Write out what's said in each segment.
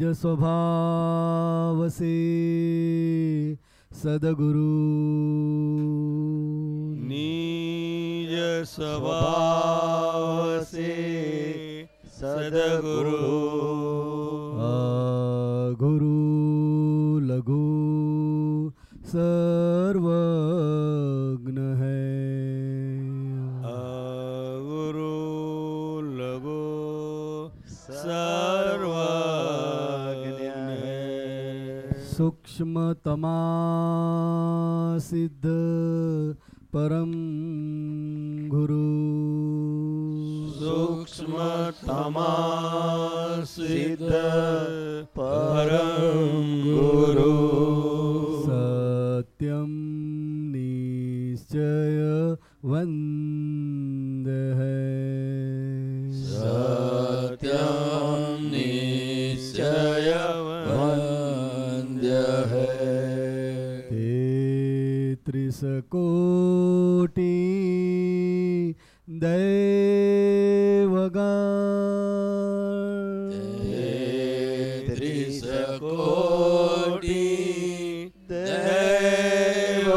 निज स्वभाव से सदगुरु। निज स्वभाव से सदगुरु। गुरु लघु सर्व सूक्ष्मतमा सिद्ध परम गुरु सूक्ष्मतमा सिद्ध परम गुरु सत्यम निश्चय वन કોટી દૈવગણ ત્રીસ કોટી દૈવગણ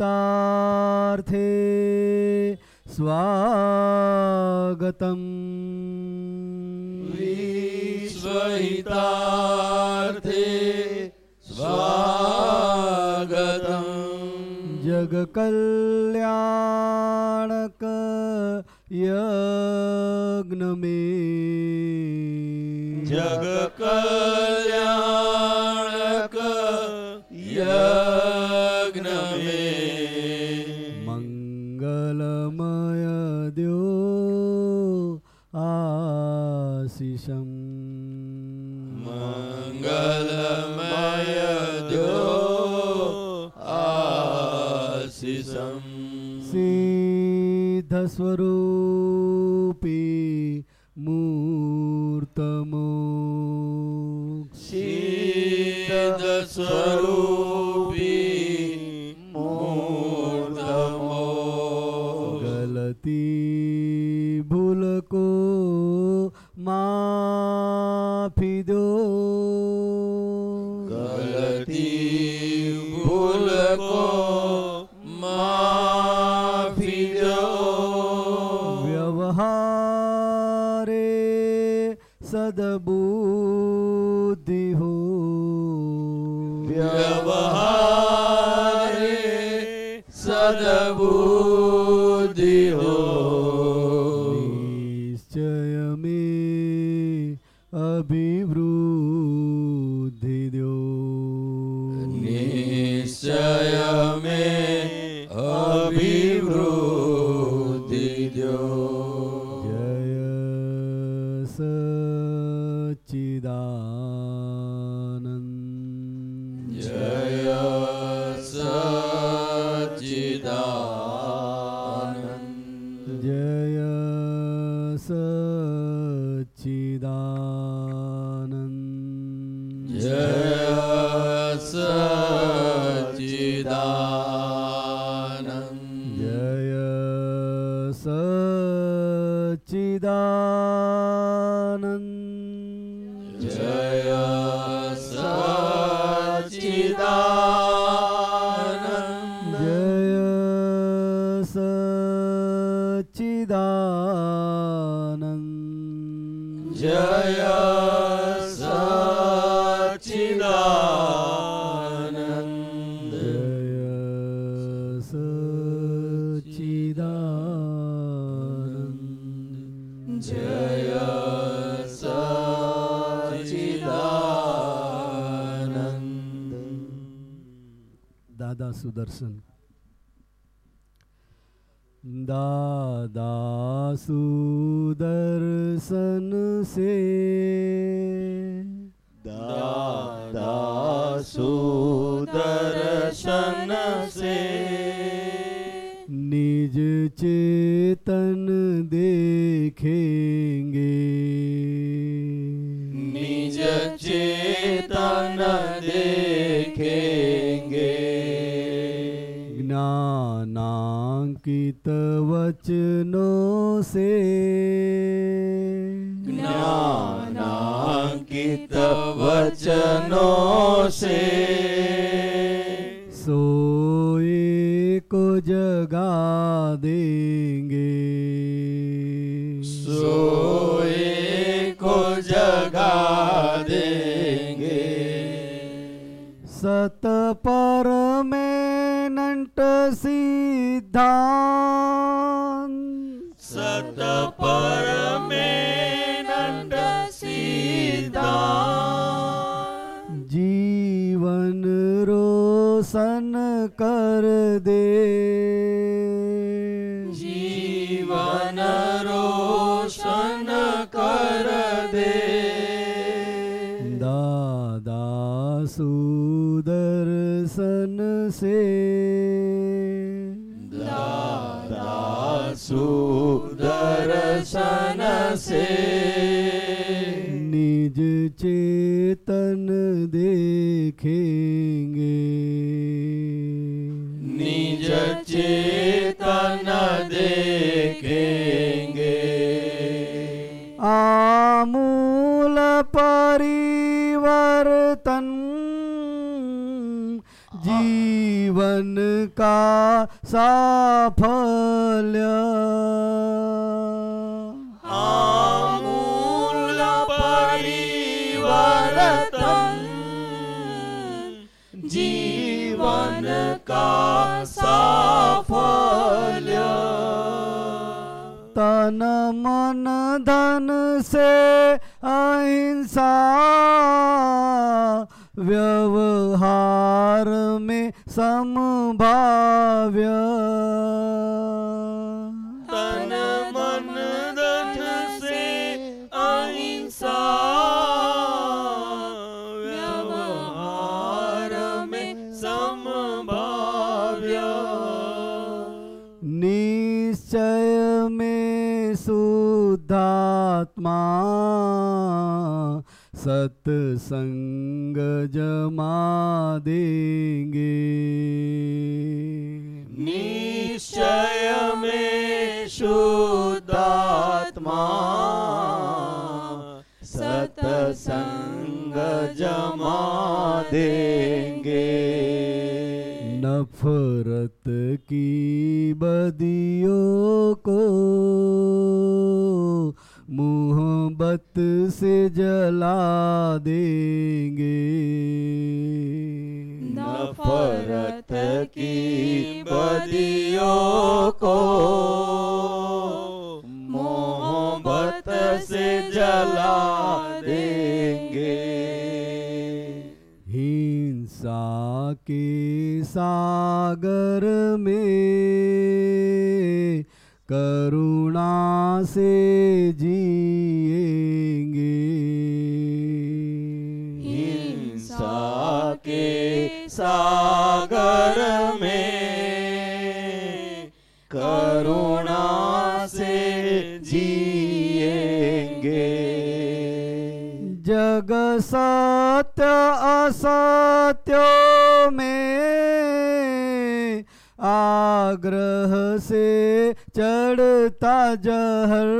વિશ્વહિતાર્થે સ્વાગતમ વિશ્વહિતા कल्याणक यज्ञ में जग कल्याण सदबू कर दे। जीवन रोशन कर दे। दादा सुदर्शन से। दादा सुदर्शन से। निज चेतन देखेंगे परिवर्तन जीवन का साफल्य। आमूल परिवर्तन जीवन का साफल्य। तन मन धन से अहिंसा व्यवहार में समभाव्य तन मन धन से अहिंसा व्यवहार में समभाव्य निश्चय में शुद्धात्मा सत्संग जमा देंगे। निश्चय में शुद्धात्मा सतसंग जमा देंगे। नफरत की बदियों को मोहब्बत से जला देंगे। नफरत की बदियों को मोहब्बत से जला देंगे। हिंसा के सागर में करुणा से जिएँगे। हिंसा के सागर में करुणा से जिएँगे। जग सत्य असत्यों में आग्रह से चढ़ता जहर।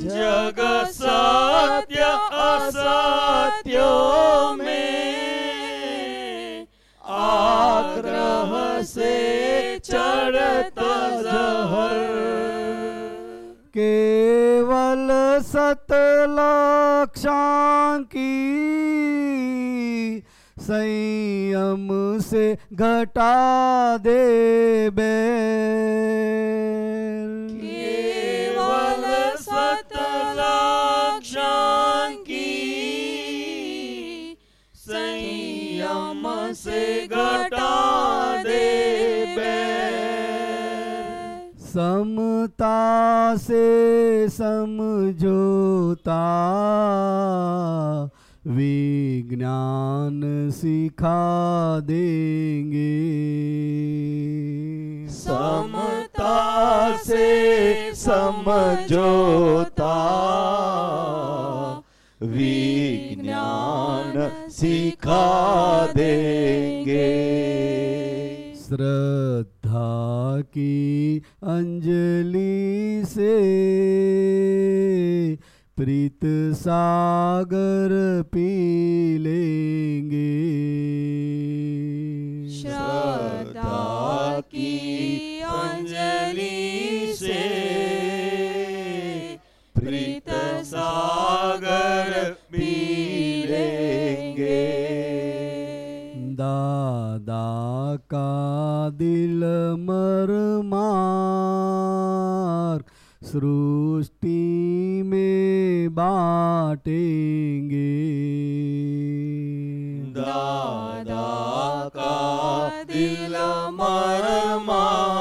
जग सत्य असत्यों में। आग्रह से चढ़ता जहर। केवल सत लक्षांकी संयम से घटा दे बैर केवल सतलक्षांकी संयम से घटा दे बैर। समता से समझौता विज्ञान सिखा देंगे। समता से समझोता। विज्ञान सिखा देंगे। श्रद्धा की अंजलि से प्रीत सागर पी लेंगे। श्रद्धा की अंजलि से प्रीत सागर पी लेंगे। दादा का दिल मर मार सृष्टि में बाटेंगे। दादा का दिल मरमार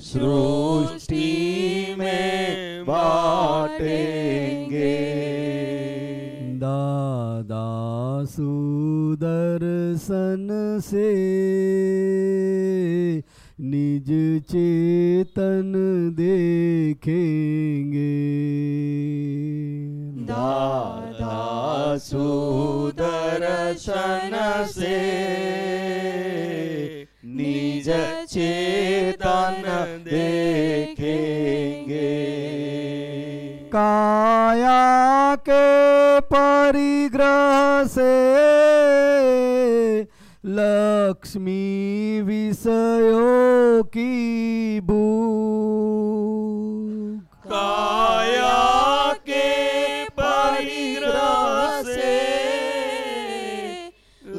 सृष्टि में बाटेंगे। दादा सुदर्शन से निज चेतन देखेंगे। दादा सुदर्शन से निज चेतन देखेंगे। काया के परिग्रह से लक्ष्मी विषयों की भूख काया के परिग्रह से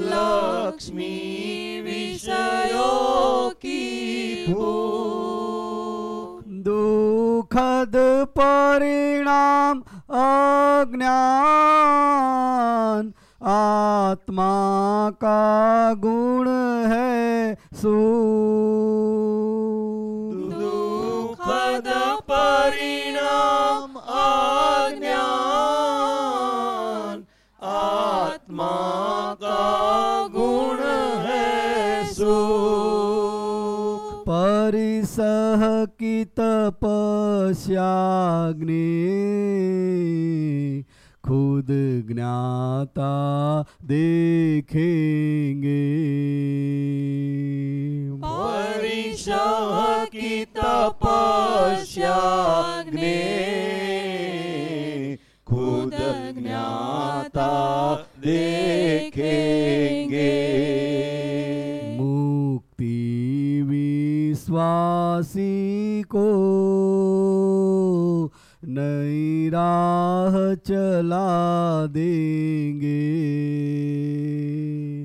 लक्ष्मी विषयों की भूख दुखद परिणाम अज्ञान आत्मा का गुण है सुख। दुखद परिणाम अज्ञान। आत्मा का गुण है सुख। परिसह की तपस्याग्नि खुद ज्ञाता देखेंगे। परिशह की तपस्याग्नि। खुद ज्ञाता देखेंगे। मुक्ति विश्वासी को नई राह चला देंगे।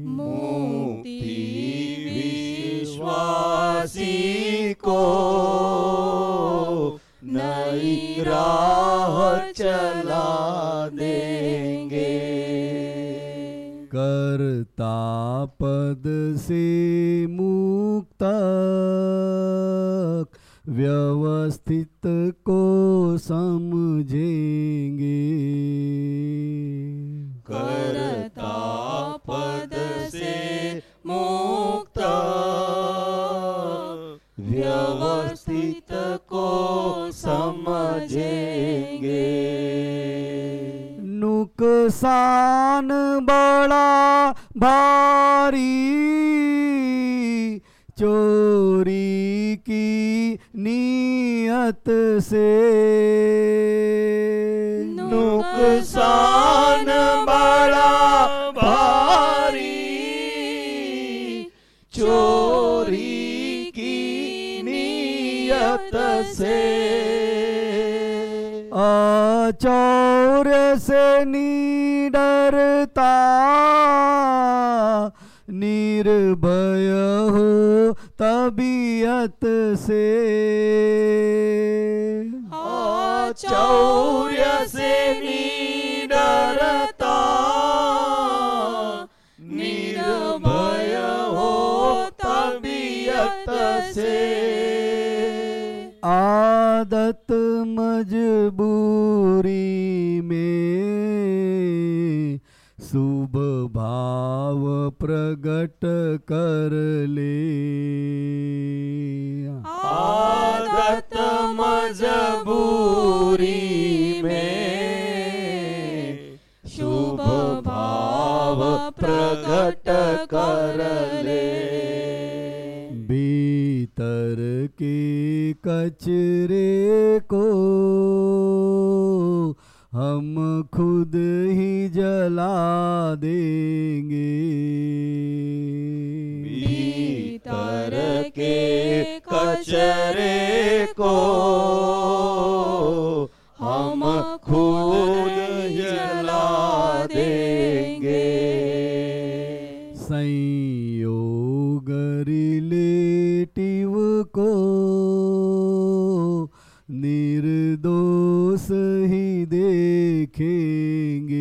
मुक्ति विश्वासी को नई राह चला देंगे। करता पद से मुक्त व्यवस्थित को समझेंगे। करता पद से मुक्त। व्यवस्थित को समझेंगे। नुकसान बड़ा भारी। चोरी की नियत से। नुकसान बड़ा भारी। चोरी की नियत से। चोर से निडरता निर्भय हो तबीयत से। चौर्य से निडरता। निर्भय हो तबीयत से। आदत मजबूरी शुभ भाव प्रकट कर ले। आदत मजबूरी में शुभ भाव प्रकट कर ले। भीतर के कचरे को हम खुद ही जला देंगे। भीतर के कचरे को हम खुद जला देंगे। संयोग रिलेटिव को निर्दोष देखेंगे।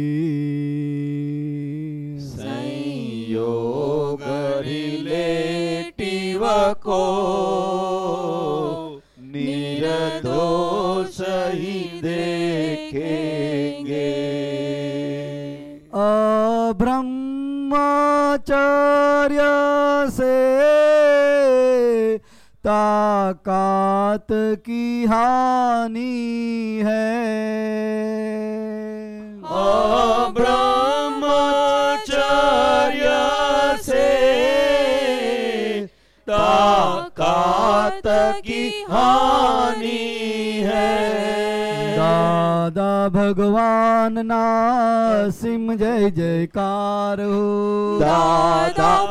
संयोग रिलेटिव को निर्दोष ही देखेंगे। अब्रह्मचर्य से ताकात की हानि है। ब्रह्मचर्य से ताकात की हानि है। दादा भगवान नासिम जय जयकार हो। दादा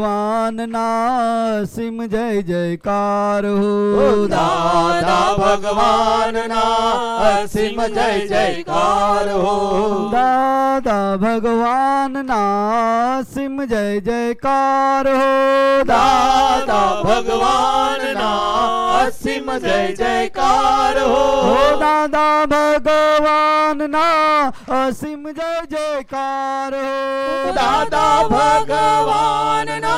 भगवान ना असीम जय जयकार हो। दादा भगवान ना असीम जय जयकार हो। दादा भगवान ना असीम जय जयकार हो। दादा भगवान ना असीम जय जयकार हो। हो दादा भगवान ना असीम जय जयकार हो। दादा भगवान ना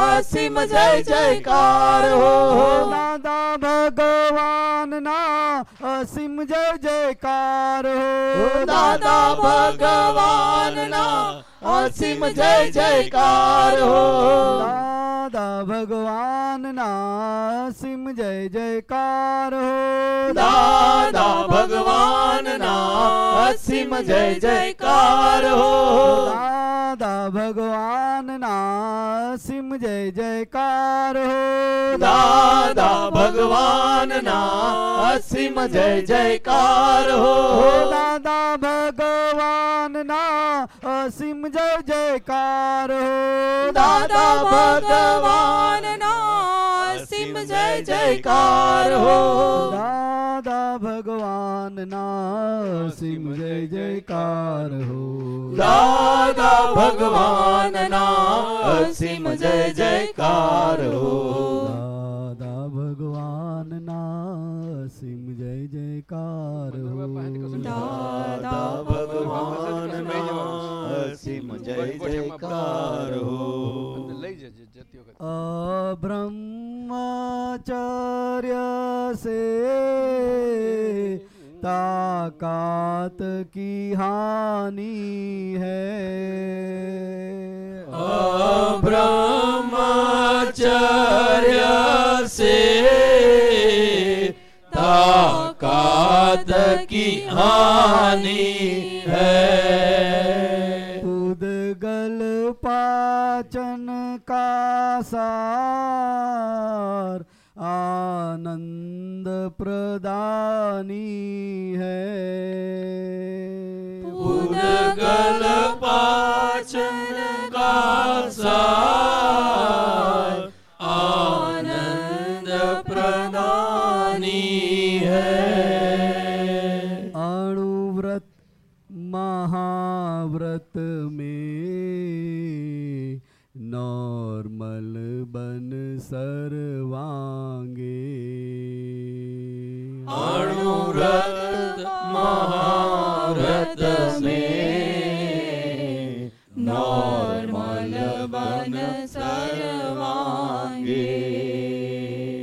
असीम जय जयकार हो। दादा भगवान ना असीम जय जयकार हो। दादा भगवान ना असीम जय जयकार हो। दादा भगवान ना असीम जय जयकार हो। दादा भगवान ना असीम जय जयकार हो। दादा भगवान नासिम जय जयकार हो। दादा भगवान नासिम जय जयकार हो। दादा भगवान ना असीम जय जयकार हो। दादा भगवान ना असीम जय जयकार हो। दादा भगवान ना असीम जय जयकार हो। दादा भगवान ना असीम जय जयकार हो। दादा भगवान ना असीम जय जयकार हो। दादा भगवान ना असीम जय जयकार हो। લઈ ब्रह्मचर्य से ताकात की हानि है। ब्रह्मचर्य से ताकत की हानि है। उदगल पाचन का सार आनंद प्रदानी है। उदगल पाचन का सार आनंद प्रदानी है। अणुव्रत महाव्रत में बन सर्वांगे। अणुव्रत महारत में नॉर्मल बन सर्वांगे।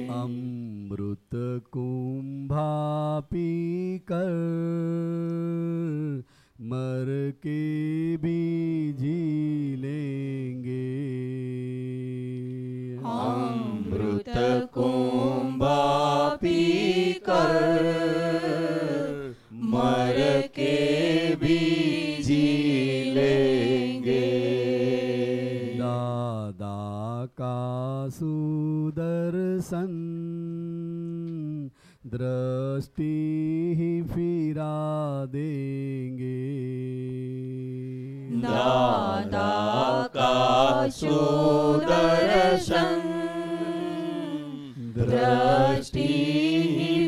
अमृत कुंभा पी कर मर के भी जी लेंगे कुंभा पी कर मर के भी जी लेंगे। दादा का सुदर्शन दृष्टि ही फिरा देंगे। दादा का सुदर्शन दृष्टि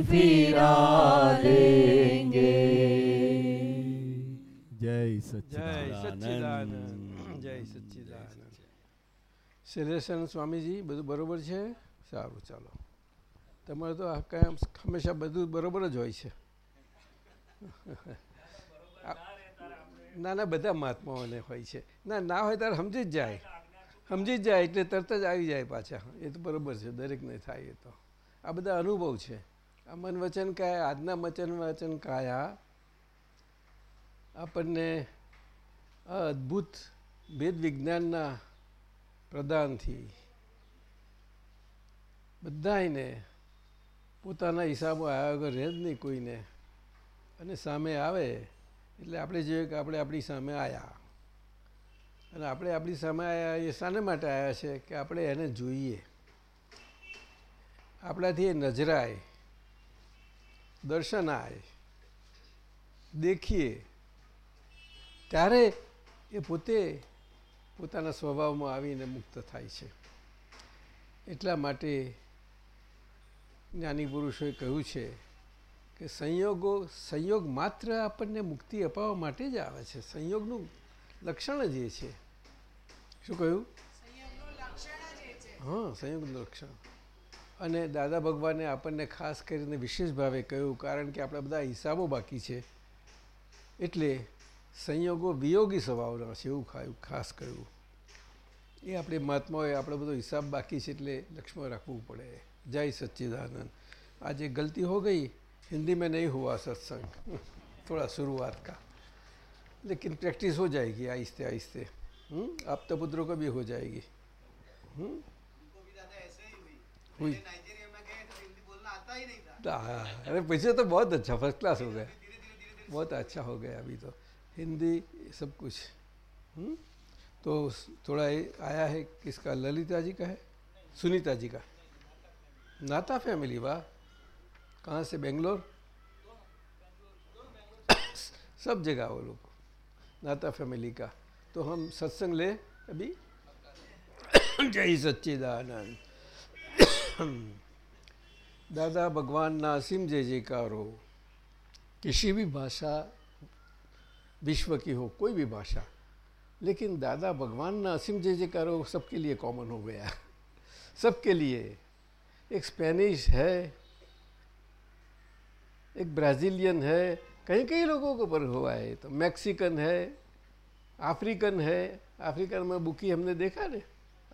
फिरा देंगे जय જય सच्चिदानंद સચ્ચિદાનંદ જય સચ્ચિદાનંદ શૈલેષાનંદ સ્વામીજી બધું બરોબર છે સારું ચાલો તમારે તો આ કાયમ હંમેશા બધું બરોબર જ હોય છે ના ના બધા મહાત્માઓને હોય છે ના ના હોય ત્યારે સમજી જ જાય સમજી જ જાય એટલે તરત જ આવી જાય પાછા. એ તો બરોબર છે, દરેકને થાય એ તો. આ બધા અનુભવ છે. આ મન વચન કાયા, આજના વચન વચન કાયા, આપણને આ અદ્ભુત ભેદ વિજ્ઞાનના પ્રદાનથી બધાને પોતાના હિસાબો આવ્યા વગર રહે જ નહીં કોઈને. અને સામે આવે, એટલે આપણે જોઈએ કે આપણે આપણી સામે આવ્યા અને આપણે આપણી સામે એ શાને માટે આવ્યા છે કે આપણે એને જોઈએ. આપણાથી એ નજરાય દર્શન આવે દેખીએ. ત્યારે એ પોતે પોતાના સ્વભાવમાં આવીને મુક્ત થાય છે. એટલા માટે જ્ઞાની પુરુષોએ કહ્યું છે કે સંયોગો, સંયોગ માત્ર આપણને મુક્તિ અપાવવા માટે જ આવે છે. સંયોગનું લક્ષણ જ એ છે શું કહ્યું હા સંયોગનું લક્ષણ અને દાદા ભગવાને આપણને ખાસ કરીને વિશેષ ભાવે કહ્યું કારણ કે આપણા બધા હિસાબો બાકી છે એટલે સંયોગો વિયોગી સ્વભાવના છે એવું ખાયું ખાસ કહ્યું એ આપણે મહાત્માઓએ આપણો બધો હિસાબ બાકી છે એટલે લક્ષ્મણ રાખવું પડે જય सच्चिदानंद आज एक गलती हो गई हिंदी में नहीं हुआ सत्संग थोड़ा शुरुआत का लेकिन प्रैक्टिस हो जाएगी आहिस्ते आहिस्ते। हम्म? आप तो पुत्रों को भी हो जाएगी। हम्म? हुई। हाँ, अरे पीछे तो बहुत अच्छा फ़र्स्ट क्लास हो गया। बहुत अच्छा हो गया अभी तो। हिंदी सब कुछ। हम्म? तो थोड़ा आया है किसका? ललिता जी का है? सुनीता जी का। नाता फैमिली वाह। कहाँ से? बेंगलोर? सब जगह वो लोग। नाता फैमिली का। तो हम सत्संग ले अभी। जय सच्चिदानंद। दादा भगवान ना असीम जय जयकार हो किसी भी भाषा, विश्व की हो, कोई भी भाषा। लेकिन दादा भगवान ना असीम जय जयकार हो सबके लिए कॉमन हो गया। सबके लिए। एक स्पेनिश है, एक ब्राज़ीलियन है कई कई लोगों को पर हुआ है तो। मैक्सिकन है, अफ्रीकन है, अफ्रीकन में बुकी हमने देखा ने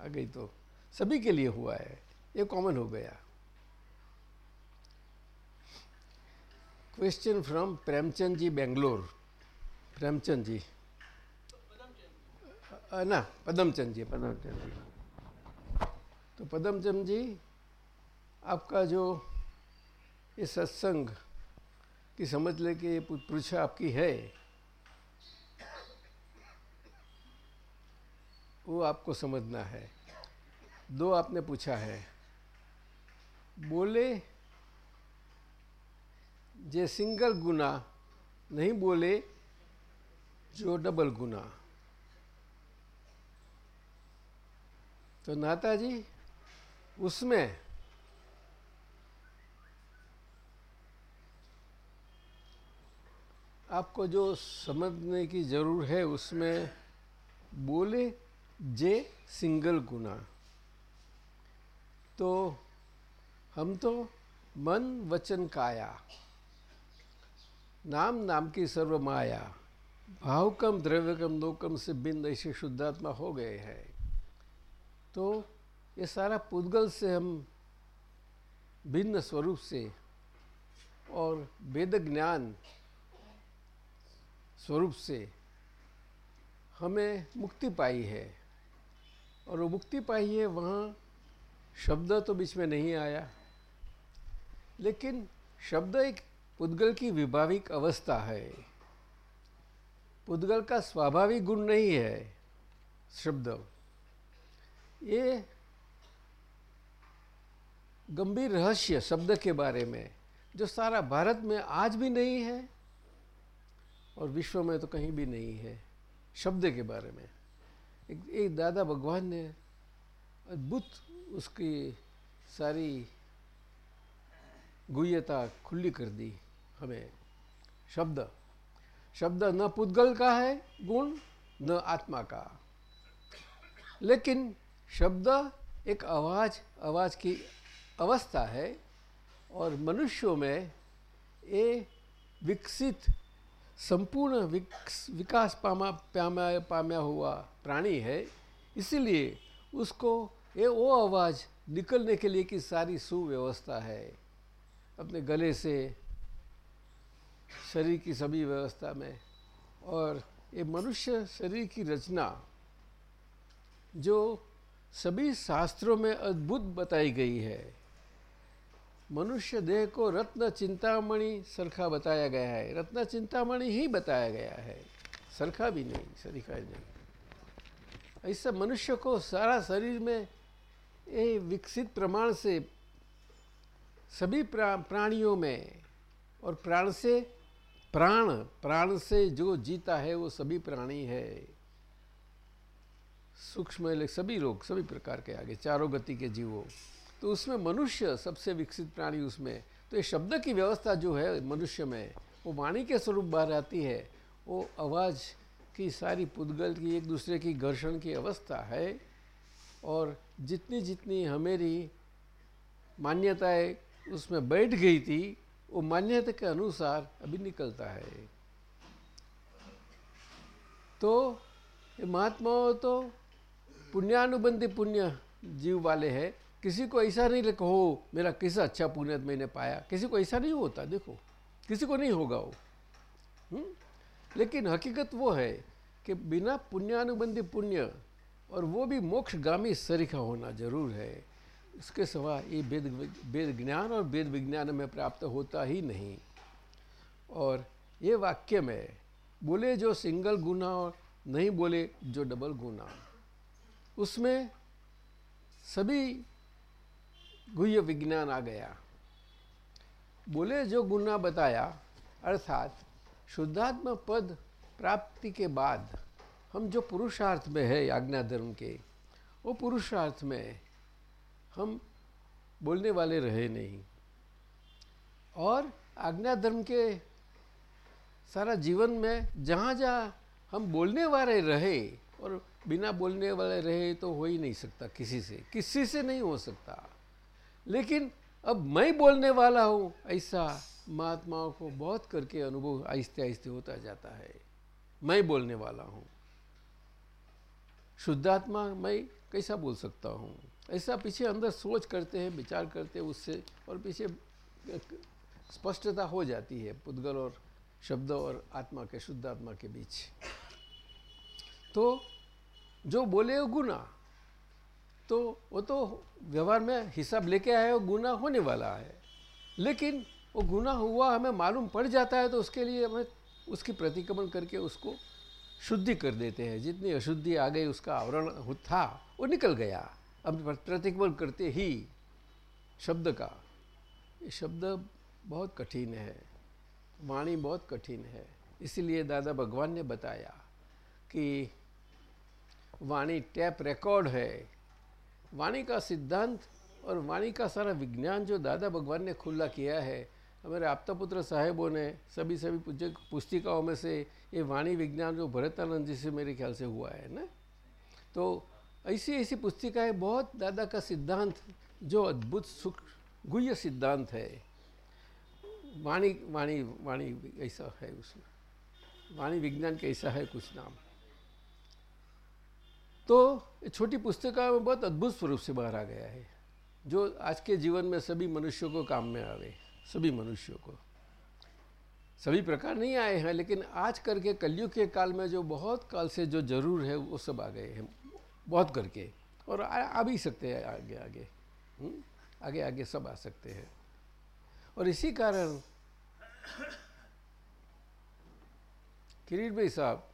आ गई तो। सभी के लिए हुआ है, ये कॉमन हो गया। Question from Premchand ji Bangalore Premchand ji. ना पदमचंद जी पदमचंद जी। तो पदमचंद जी, आपका जो ये सत्संग की समझ ले कि ये पू- पृछा आपकी है। वो आपको समझना है। दो आपने पूछा है। बोले, जे सिंगल गुना, नहीं बोले जो डबल गुना। तो नाता जी उसमें आपको जो समझने की ज़रूर है, उसमें बोले जे सिंगल गुना। तो हम तो मन वचन काया, नाम नाम की सर्व माया, भावकम, द्रव्यकम, लोकम से भिन्न ऐसे शुद्धात्मा हो गए हैं। तो ये सारा पुद्गल से हम भिन्न स्वरूप से और वेद ज्ञान स्वरूप से हमें मुक्ति पाई है। और वो मुक्ति पाई है, वहाँ शब्द तो बीच में नहीं आया। लेकिन शब्द एक पुद्गल की विभाविक अवस्था है। पुद्गल का स्वाभाविक गुण नहीं है शब्द। ये गंभीर रहस्य शब्द के बारे में, जो सारा भारत में आज भी नहीं है और विश्व में तो कहीं भी नहीं है। शब्द के बारे में। एक, एक दादा भगवान ने अद्भुत उसकी सारी गुह्यता खुली कर दी हमें। शब्द। शब्द न पुद्गल का है गुण न आत्मा का। लेकिन शब्द एक आवाज़ आवाज़ की अवस्था है और मनुष्यों में ये विकसित संपूर्ण विकास पामा पामा पाम्या हुआ प्राणी है। इसीलिए उसको ये वो आवाज़ निकलने के लिए की सारी सुव्यवस्था है। अपने गले से, शरीर की सभी व्यवस्था में। और ये मनुष्य शरीर की रचना, जो सभी शास्त्रों में अद्भुत बताई गई है। मनुष्य देह को रत्न चिंतामणि सरखा बताया गया है। रत्न चिंतामणि ही बताया गया है। सरखा भी नहीं सरीखा नहीं। ऐसा मनुष्य को सारा शरीर में ये विकसित प्रमाण से सभी प्रा, प्राणियों में और प्राण से प्राण प्राण से जो जीता है वो सभी प्राणी है। सूक्ष्म सभी लोग सभी प्रकार के आगे चारों गति के जीवों। तो उसमें मनुष्य सबसे विकसित प्राणी उसमें। तो ये शब्द की व्यवस्था जो है मनुष्य में, वो वाणी के स्वरूप बाहर आती है। वो आवाज़ की सारी पुद्गल की, एक दूसरे की घर्षण की अवस्था है। और जितनी जितनी हमेरी मान्यताएँ उसमें बैठ गई थी, वो मान्यता के अनुसार अभी निकलता है। तो महात्माओं तो पुण्यानुबंधी पुण्य जीव वाले हैं। किसी को ऐसा नहीं लिखो हो मेरा किसा अच्छा पुण्य मैंने पाया किसी को ऐसा नहीं होता, देखो, किसी को नहीं होगा वो हुँ? हम्म? लेकिन हकीकत वो है कि बिना पुण्यानुबंधी पुण्य और वो भी मोक्षगामी सरीखा होना ज़रूर है उसके सिवा ये वेद वेद ज्ञान और वेद विज्ञान में प्राप्त होता ही नहीं और ये वाक्य में, बोले जो सिंगल गुना और नहीं बोले जो डबल गुना उसमें सभी गुह्य विज्ञान आ गया। बोले, जो गुना बताया, अर्थात शुद्धात्म पद प्राप्ति के बाद हम जो पुरुषार्थ में है आज्ञा धर्म के, वो पुरुषार्थ में हम बोलने वाले रहे नहीं। और आज्ञा धर्म के सारा जीवन में जहाँ जहाँ हम बोलने वाले रहे और बिना बोलने वाले रहे तो हो ही नहीं सकता किसी से किसी से नहीं हो सकता। लेकिन अब मैं बोलने वाला हूँ, ऐसा महात्माओं को बहुत करके अनुभव आहिस्ते आहिस्ते होता जाता है। मैं बोलने वाला हूँ। शुद्धात्मा मैं कैसा बोल सकता हूँ? ऐसा पीछे अंदर सोच करते हैं, विचार करते हैं, उससे और पीछे स्पष्टता हो जाती है, पुद्गल और शब्द और आत्मा के शुद्ध आत्मा के बीच। तो जो बोले गुना। तो वो तो व्यवहार में हिसाब लेके आए वो गुना होने वाला है। लेकिन वो गुना हुआ, हमें मालूम पड़ जाता है तो उसके लिए हमें उसकी प्रतिक्रमण करके उसको शुद्धि कर देते हैं। जितनी अशुद्धि आ गई, उसका आवरण था, वो निकल गया। अब प्रतिक्रमण करते ही शब्द का, ये शब्द बहुत कठिन है, वाणी बहुत कठिन है। इसीलिए दादा भगवान ने बताया कि वाणी टैप रिकॉर्ड है। वाणी का सिद्धांत और वाणी का सारा विज्ञान जो दादा भगवान ने खुला किया है, हमारे आपता पुत्र साहेबों ने सभी सभी पुस्तिकाओं में से ये वाणी विज्ञान जो भरतानंद जी से मेरे ख्याल से हुआ है ना? तो ऐसी ऐसी पुस्तिकाएँ बहुत दादा का सिद्धांत, जो अद्भुत सुख गुह्य सिद्धांत है। वाणी वाणी वाणी ऐसा है उसमें। वाणी विज्ञान कैसा है कुछ नाम। तो छोटी पुस्तिका में बहुत अद्भुत स्वरूप से बाहर आ गया है जो आज के जीवन में सभी मनुष्यों को काम में आवे सभी मनुष्यों को। सभी प्रकार नहीं आए हैं लेकिन आज करके कलयुग के काल में जो बहुत काल से जो ज़रूर है वो सब आ गए हैं बहुत करके। और आ, आ भी सकते हैं आगे आगे। हुँ? आगे आगे सब आ सकते हैं। और इसी कारण किरीट भाई साहब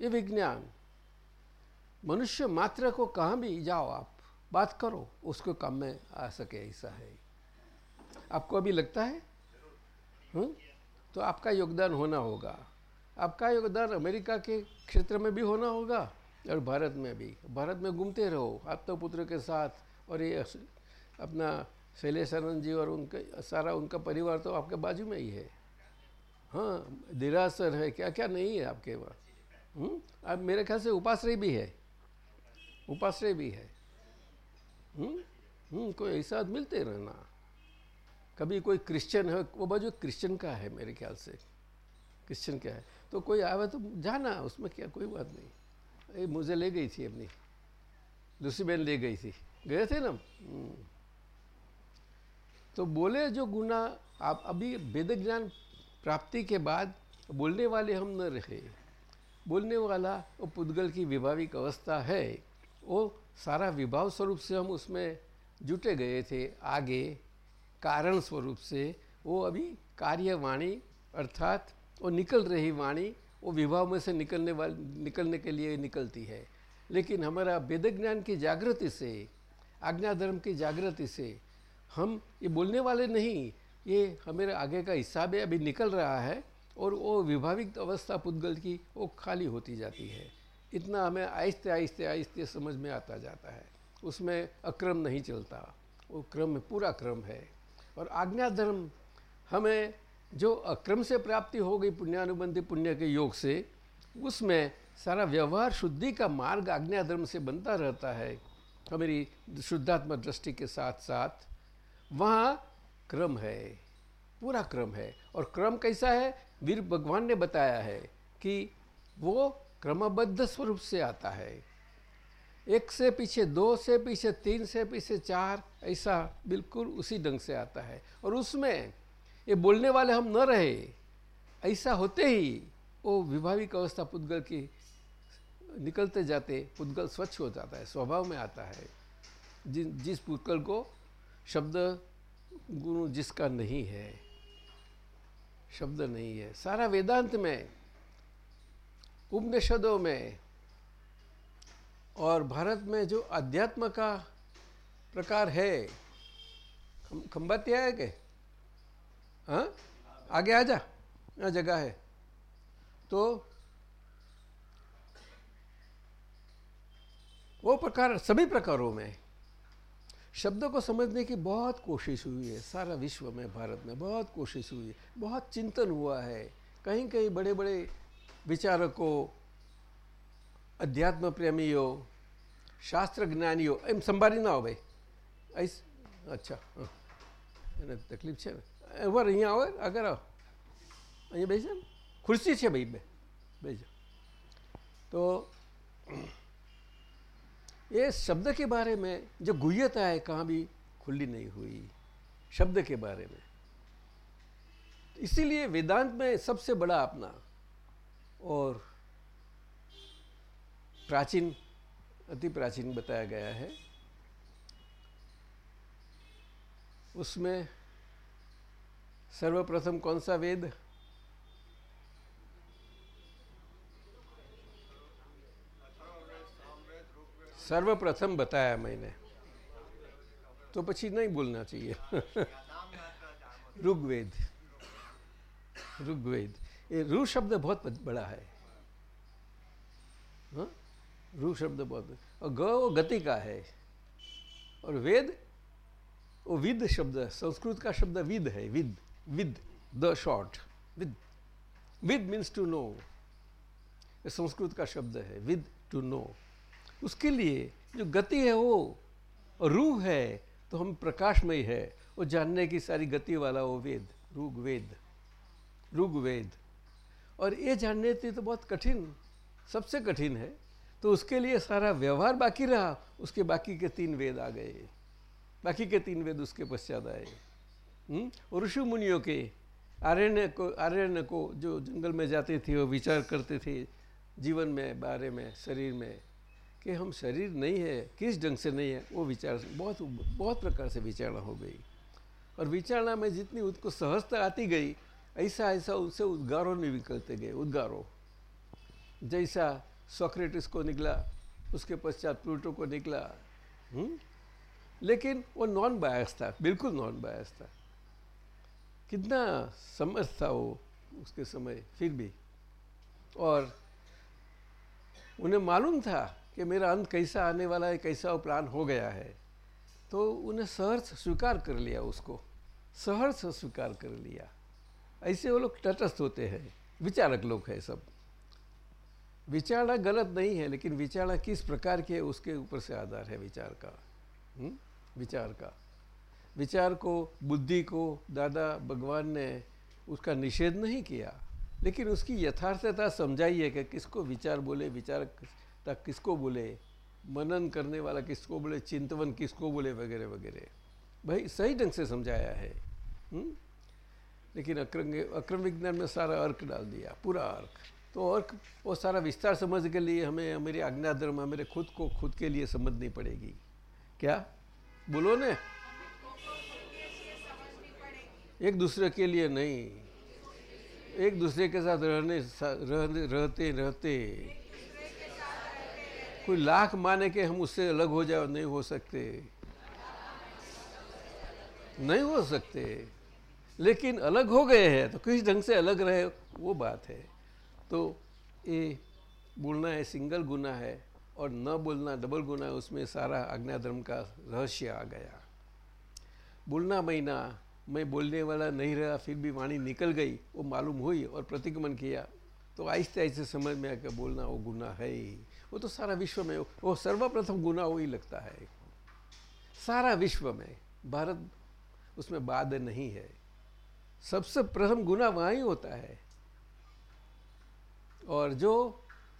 ये विज्ञान मनुष्य मात्र को कहाँ भी जाओ आप, बात करो, उसको काम में आ सके, ऐसा है। आपको अभी लगता है? हुँ? तो आपका योगदान होना होगा। आपका योगदान अमेरिका के क्षेत्र में भी होना होगा और भारत में भी। भारत में घूमते रहो, आप तो पुत्र के साथ और ये अपना शैलेश आनंद जी और उनके, सारा उनका परिवार तो आपके बाजू में ही है। हाँ दिरासर है क्या क्या नहीं है आपके वहाँ? अब मेरे ख्याल से उपाश्रय भी है। उपाश्रय भी है। हुँ? हुँ, कोई ऐसा मिलते रहना। कभी कोई क्रिश्चियन है वो बाजू क्रिश्चियन का है मेरे ख्याल से। क्रिश्चियन क्या है? तो कोई आवे तो जाना उसमें क्या कोई बात नहीं। ये मुझे ले गई थी अपनी। दूसरी बहन ले गई थी। गए थे ना? तो बोले जो गुना आप अभी वेद ज्ञान प्राप्ति के बाद बोलने वाले हम न रहे। बोलने वाला वो पुद्गल की विभाविक अवस्था है। वो सारा विभाव स्वरूप से हम उसमें जुटे गए थे, आगे कारण स्वरूप से। वो अभी कार्यवाणी अर्थात वो निकल रही वाणी, वो विभाव में से निकलने वाली, निकलने के लिए निकलती है। लेकिन हमारा वेद ज्ञान की जागृति से, आज्ञा धर्म की जागृति से हम ये बोलने वाले नहीं, ये हमारे आगे का हिस्सा भी अभी निकल रहा है और वो विभाविक अवस्था पुद्गल की वो खाली होती जाती है। इतना हमें आहिस्ते आहिस्ते आहिस्ते समझ में आता जाता है। उसमें अक्रम नहीं चलता। वो क्रम पूरा क्रम है। और आज्ञा धर्म हमें जो अक्रम से प्राप्ति हो गई पुण्यानुबंधी पुण्य के योग से, उसमें सारा व्यवहार शुद्धि का मार्ग आज्ञा धर्म से बनता रहता है। हमारी शुद्धात्मा दृष्टि के साथ साथ वहाँ क्रम है, पूरा क्रम है। और क्रम कैसा है? वीर भगवान ने बताया है कि वो क्रमबद्ध स्वरूप से आता है। एक से पीछे, दो से पीछे, तीन से पीछे, चार, ऐसा बिल्कुल उसी ढंग से आता है। और उसमें ये बोलने वाले हम न रहे, ऐसा होते ही वो विभाविक अवस्था पुद्गल की निकलते जाते, पुद्गल स्वच्छ हो जाता है, स्वभाव में आता है। जिन, जिस पुद्गल को शब्द गुरु जिसका नहीं है, शब्द नहीं है, सारा वेदांत में उपनिषदों में और भारत में जो अध्यात्म का प्रकार है खम्बातिया है के हाँ? आगे आ जा जगह है। तो वो प्रकार सभी प्रकारों में, शब्दों को समझने की बहुत कोशिश हुई है, सारा विश्व में, भारत में बहुत कोशिश हुई है बहुत चिंतन हुआ है। कहीं कहीं बड़े बड़े विचारकों अध्यात्म प्रेमियों શાસ્ત્ર જ્ઞાનીઓ એમ સંભાળી ના હોય ભાઈ અચ્છા એને તકલીફ છે ને એવાર અહીંયા આવે આગળ આવો અહીંયા બેસે ને ખુરશી છે ભાઈ બે બેજો तो ये शब्द के बारे में जो गुह्यता है कहाँ भी खुली नहीं हुई शब्द के बारे में इसीलिए वेदांत में सबसे बड़ा अपना और प्राचीन, अति प्राचीन बताया गया है। उसमें सर्वप्रथम कौन सा वेद? सर्वप्रथम बताया मैंने। तो पची नहीं बोलना चाहिए। ऋग्वेद। ऋग्वेद। ये रू शब्द बहुत बड़ा है। हाँ? रू शब्द बहुत और ग, वो गति का है। और वेद, वो विद शब्द, संस्कृत का शब्द विद है, विद विद, द शॉर्ट, विद। विद मीन्स टू नो। संस्कृत का शब्द है, विद टू नो। उसके लिए जो गति है वो रूह है तो हम प्रकाशमय है। वो जानने की सारी गति वाला वो वेद, ऋग्वेद ऋग्वेद। और ये जानने तो बहुत कठिन, सबसे कठिन है। तो उसके लिए सारा व्यवहार बाकी रहा, उसके बाकी के तीन वेद आ गए। बाकी के तीन वेद उसके पश्चात आए। और ऋषि मुनियों के आर्यन को आर्यन को जो जंगल में जाते थे, वो विचार करते थे जीवन में, बारे में, शरीर में, कि हम शरीर नहीं है, किस ढंग से नहीं है, वो विचार, बहुत बहुत प्रकार से विचारणा हो गई। और विचारणा में जितनी उसको सहजता आती गई ऐसा ऐसा उससे उद्गारों निकलते गए, उद्गारों जैसा सोक्रेटिस को निकला, उसके पश्चात प्लूटो को निकला हुँ? हम्म? लेकिन वो नॉन बायस था, बिल्कुल नॉन बायस था कितना समझ था वो उसके समय, फिर भी और उन्हें मालूम था कि मेरा अंत कैसा आने वाला है, कैसा वो प्लान हो गया है तो उन्हें सहर्ष स्वीकार कर लिया उसको, सहर्ष स्वीकार कर लिया ऐसे वो लोग तटस्थ होते हैं विचारक लोग हैं सब विचारना गलत नहीं है, लेकिन विचारना किस प्रकार के उसके ऊपर से आधार है विचार का हुँ? हम्म? विचार का विचार को, बुद्धि को, दादा भगवान ने उसका निषेध नहीं किया, लेकिन उसकी यथार्थता समझाई है कि किसको विचार बोले विचार तक किसको बोले, मनन करने वाला किसको बोले, चिंतवन किसको बोले, वगैरह वगैरह भाई सही ढंग से समझाया है हुँ? लेकिन अक्रम अक्रम विज्ञान में सारा अर्क डाल दिया, पूरा अर्क। तो अर्क वो सारा विस्तार समझ के लिए हमें, मेरी आज्ञा धर्म मेरे खुद को खुद के लिए समझनी पड़ेगी। क्या? बोलो ने। एक दूसरे के लिए नहीं। एक दूसरे के साथ रहने रहते रहते रहते। कोई लाख माने के हम उससे अलग हो जाए नहीं हो सकते। नहीं हो सकते। लेकिन अलग हो गए हैं तो किस ढंग से अलग रहे वो बात है। तो ये बोलना है, सिंगल गुना है और न बोलना, डबल गुना है उसमें सारा आज्ञा धर्म का रहस्य आ गया। बोलना महीना मैं बोलने वाला नहीं रहा, फिर भी वाणी निकल गई, वो मालूम हुई और प्रतिक्रमण किया। तो आहिस्ते आहिस्ते समझ में आकर बोलना, वो गुना है ही। वो तो सारा विश्व में, वो सर्वप्रथम गुना वही लगता है। सारा विश्व में, भारत उसमें बाद नहीं है। सबसे प्रथम गुना वहाँ ही होता है। और जो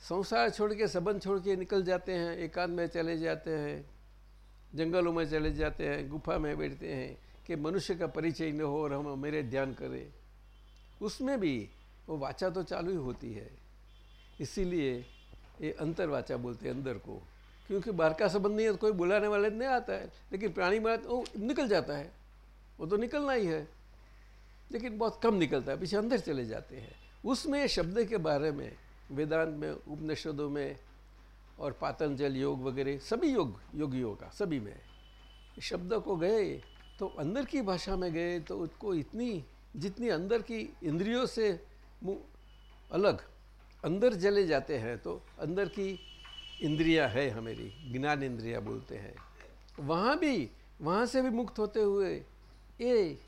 संसार छोड़ के, संबंध छोड़ के निकल जाते हैं, एकांत में चले जाते हैं, जंगलों में चले जाते हैं, गुफा में बैठते हैं, कि मनुष्य का परिचय न हो और हम मेरे ध्यान करें, उसमें भी वो वाचा तो चालू ही होती है। इसीलिए ये अंतर वाचा बोलते हैं अंदर को, क्योंकि बाहर का संबंध नहीं है तो कोई बुलाने वाले नहीं आता है, लेकिन प्राणी बात वो निकल जाता है। वो तो निकलना ही है। लेकिन बहुत कम निकलता है, पीछे अंदर चले जाते हैं। उसमें, शब्द के बारे में, वेदांत में, उपनिषदों में और पातंजल योग वगैरह, सभी योग, योगियों का, सभी में, शब्द को गए तो अंदर की भाषा में गए तो उसको इतनी, जितनी अंदर की इंद्रियों से अलग, अंदर चले जाते हैं तो अंदर की इंद्रिया है हमारी, ज्ञान इंद्रिया बोलते हैं। वहाँ भी, वहाँ से भी मुक्त होते हुए, ये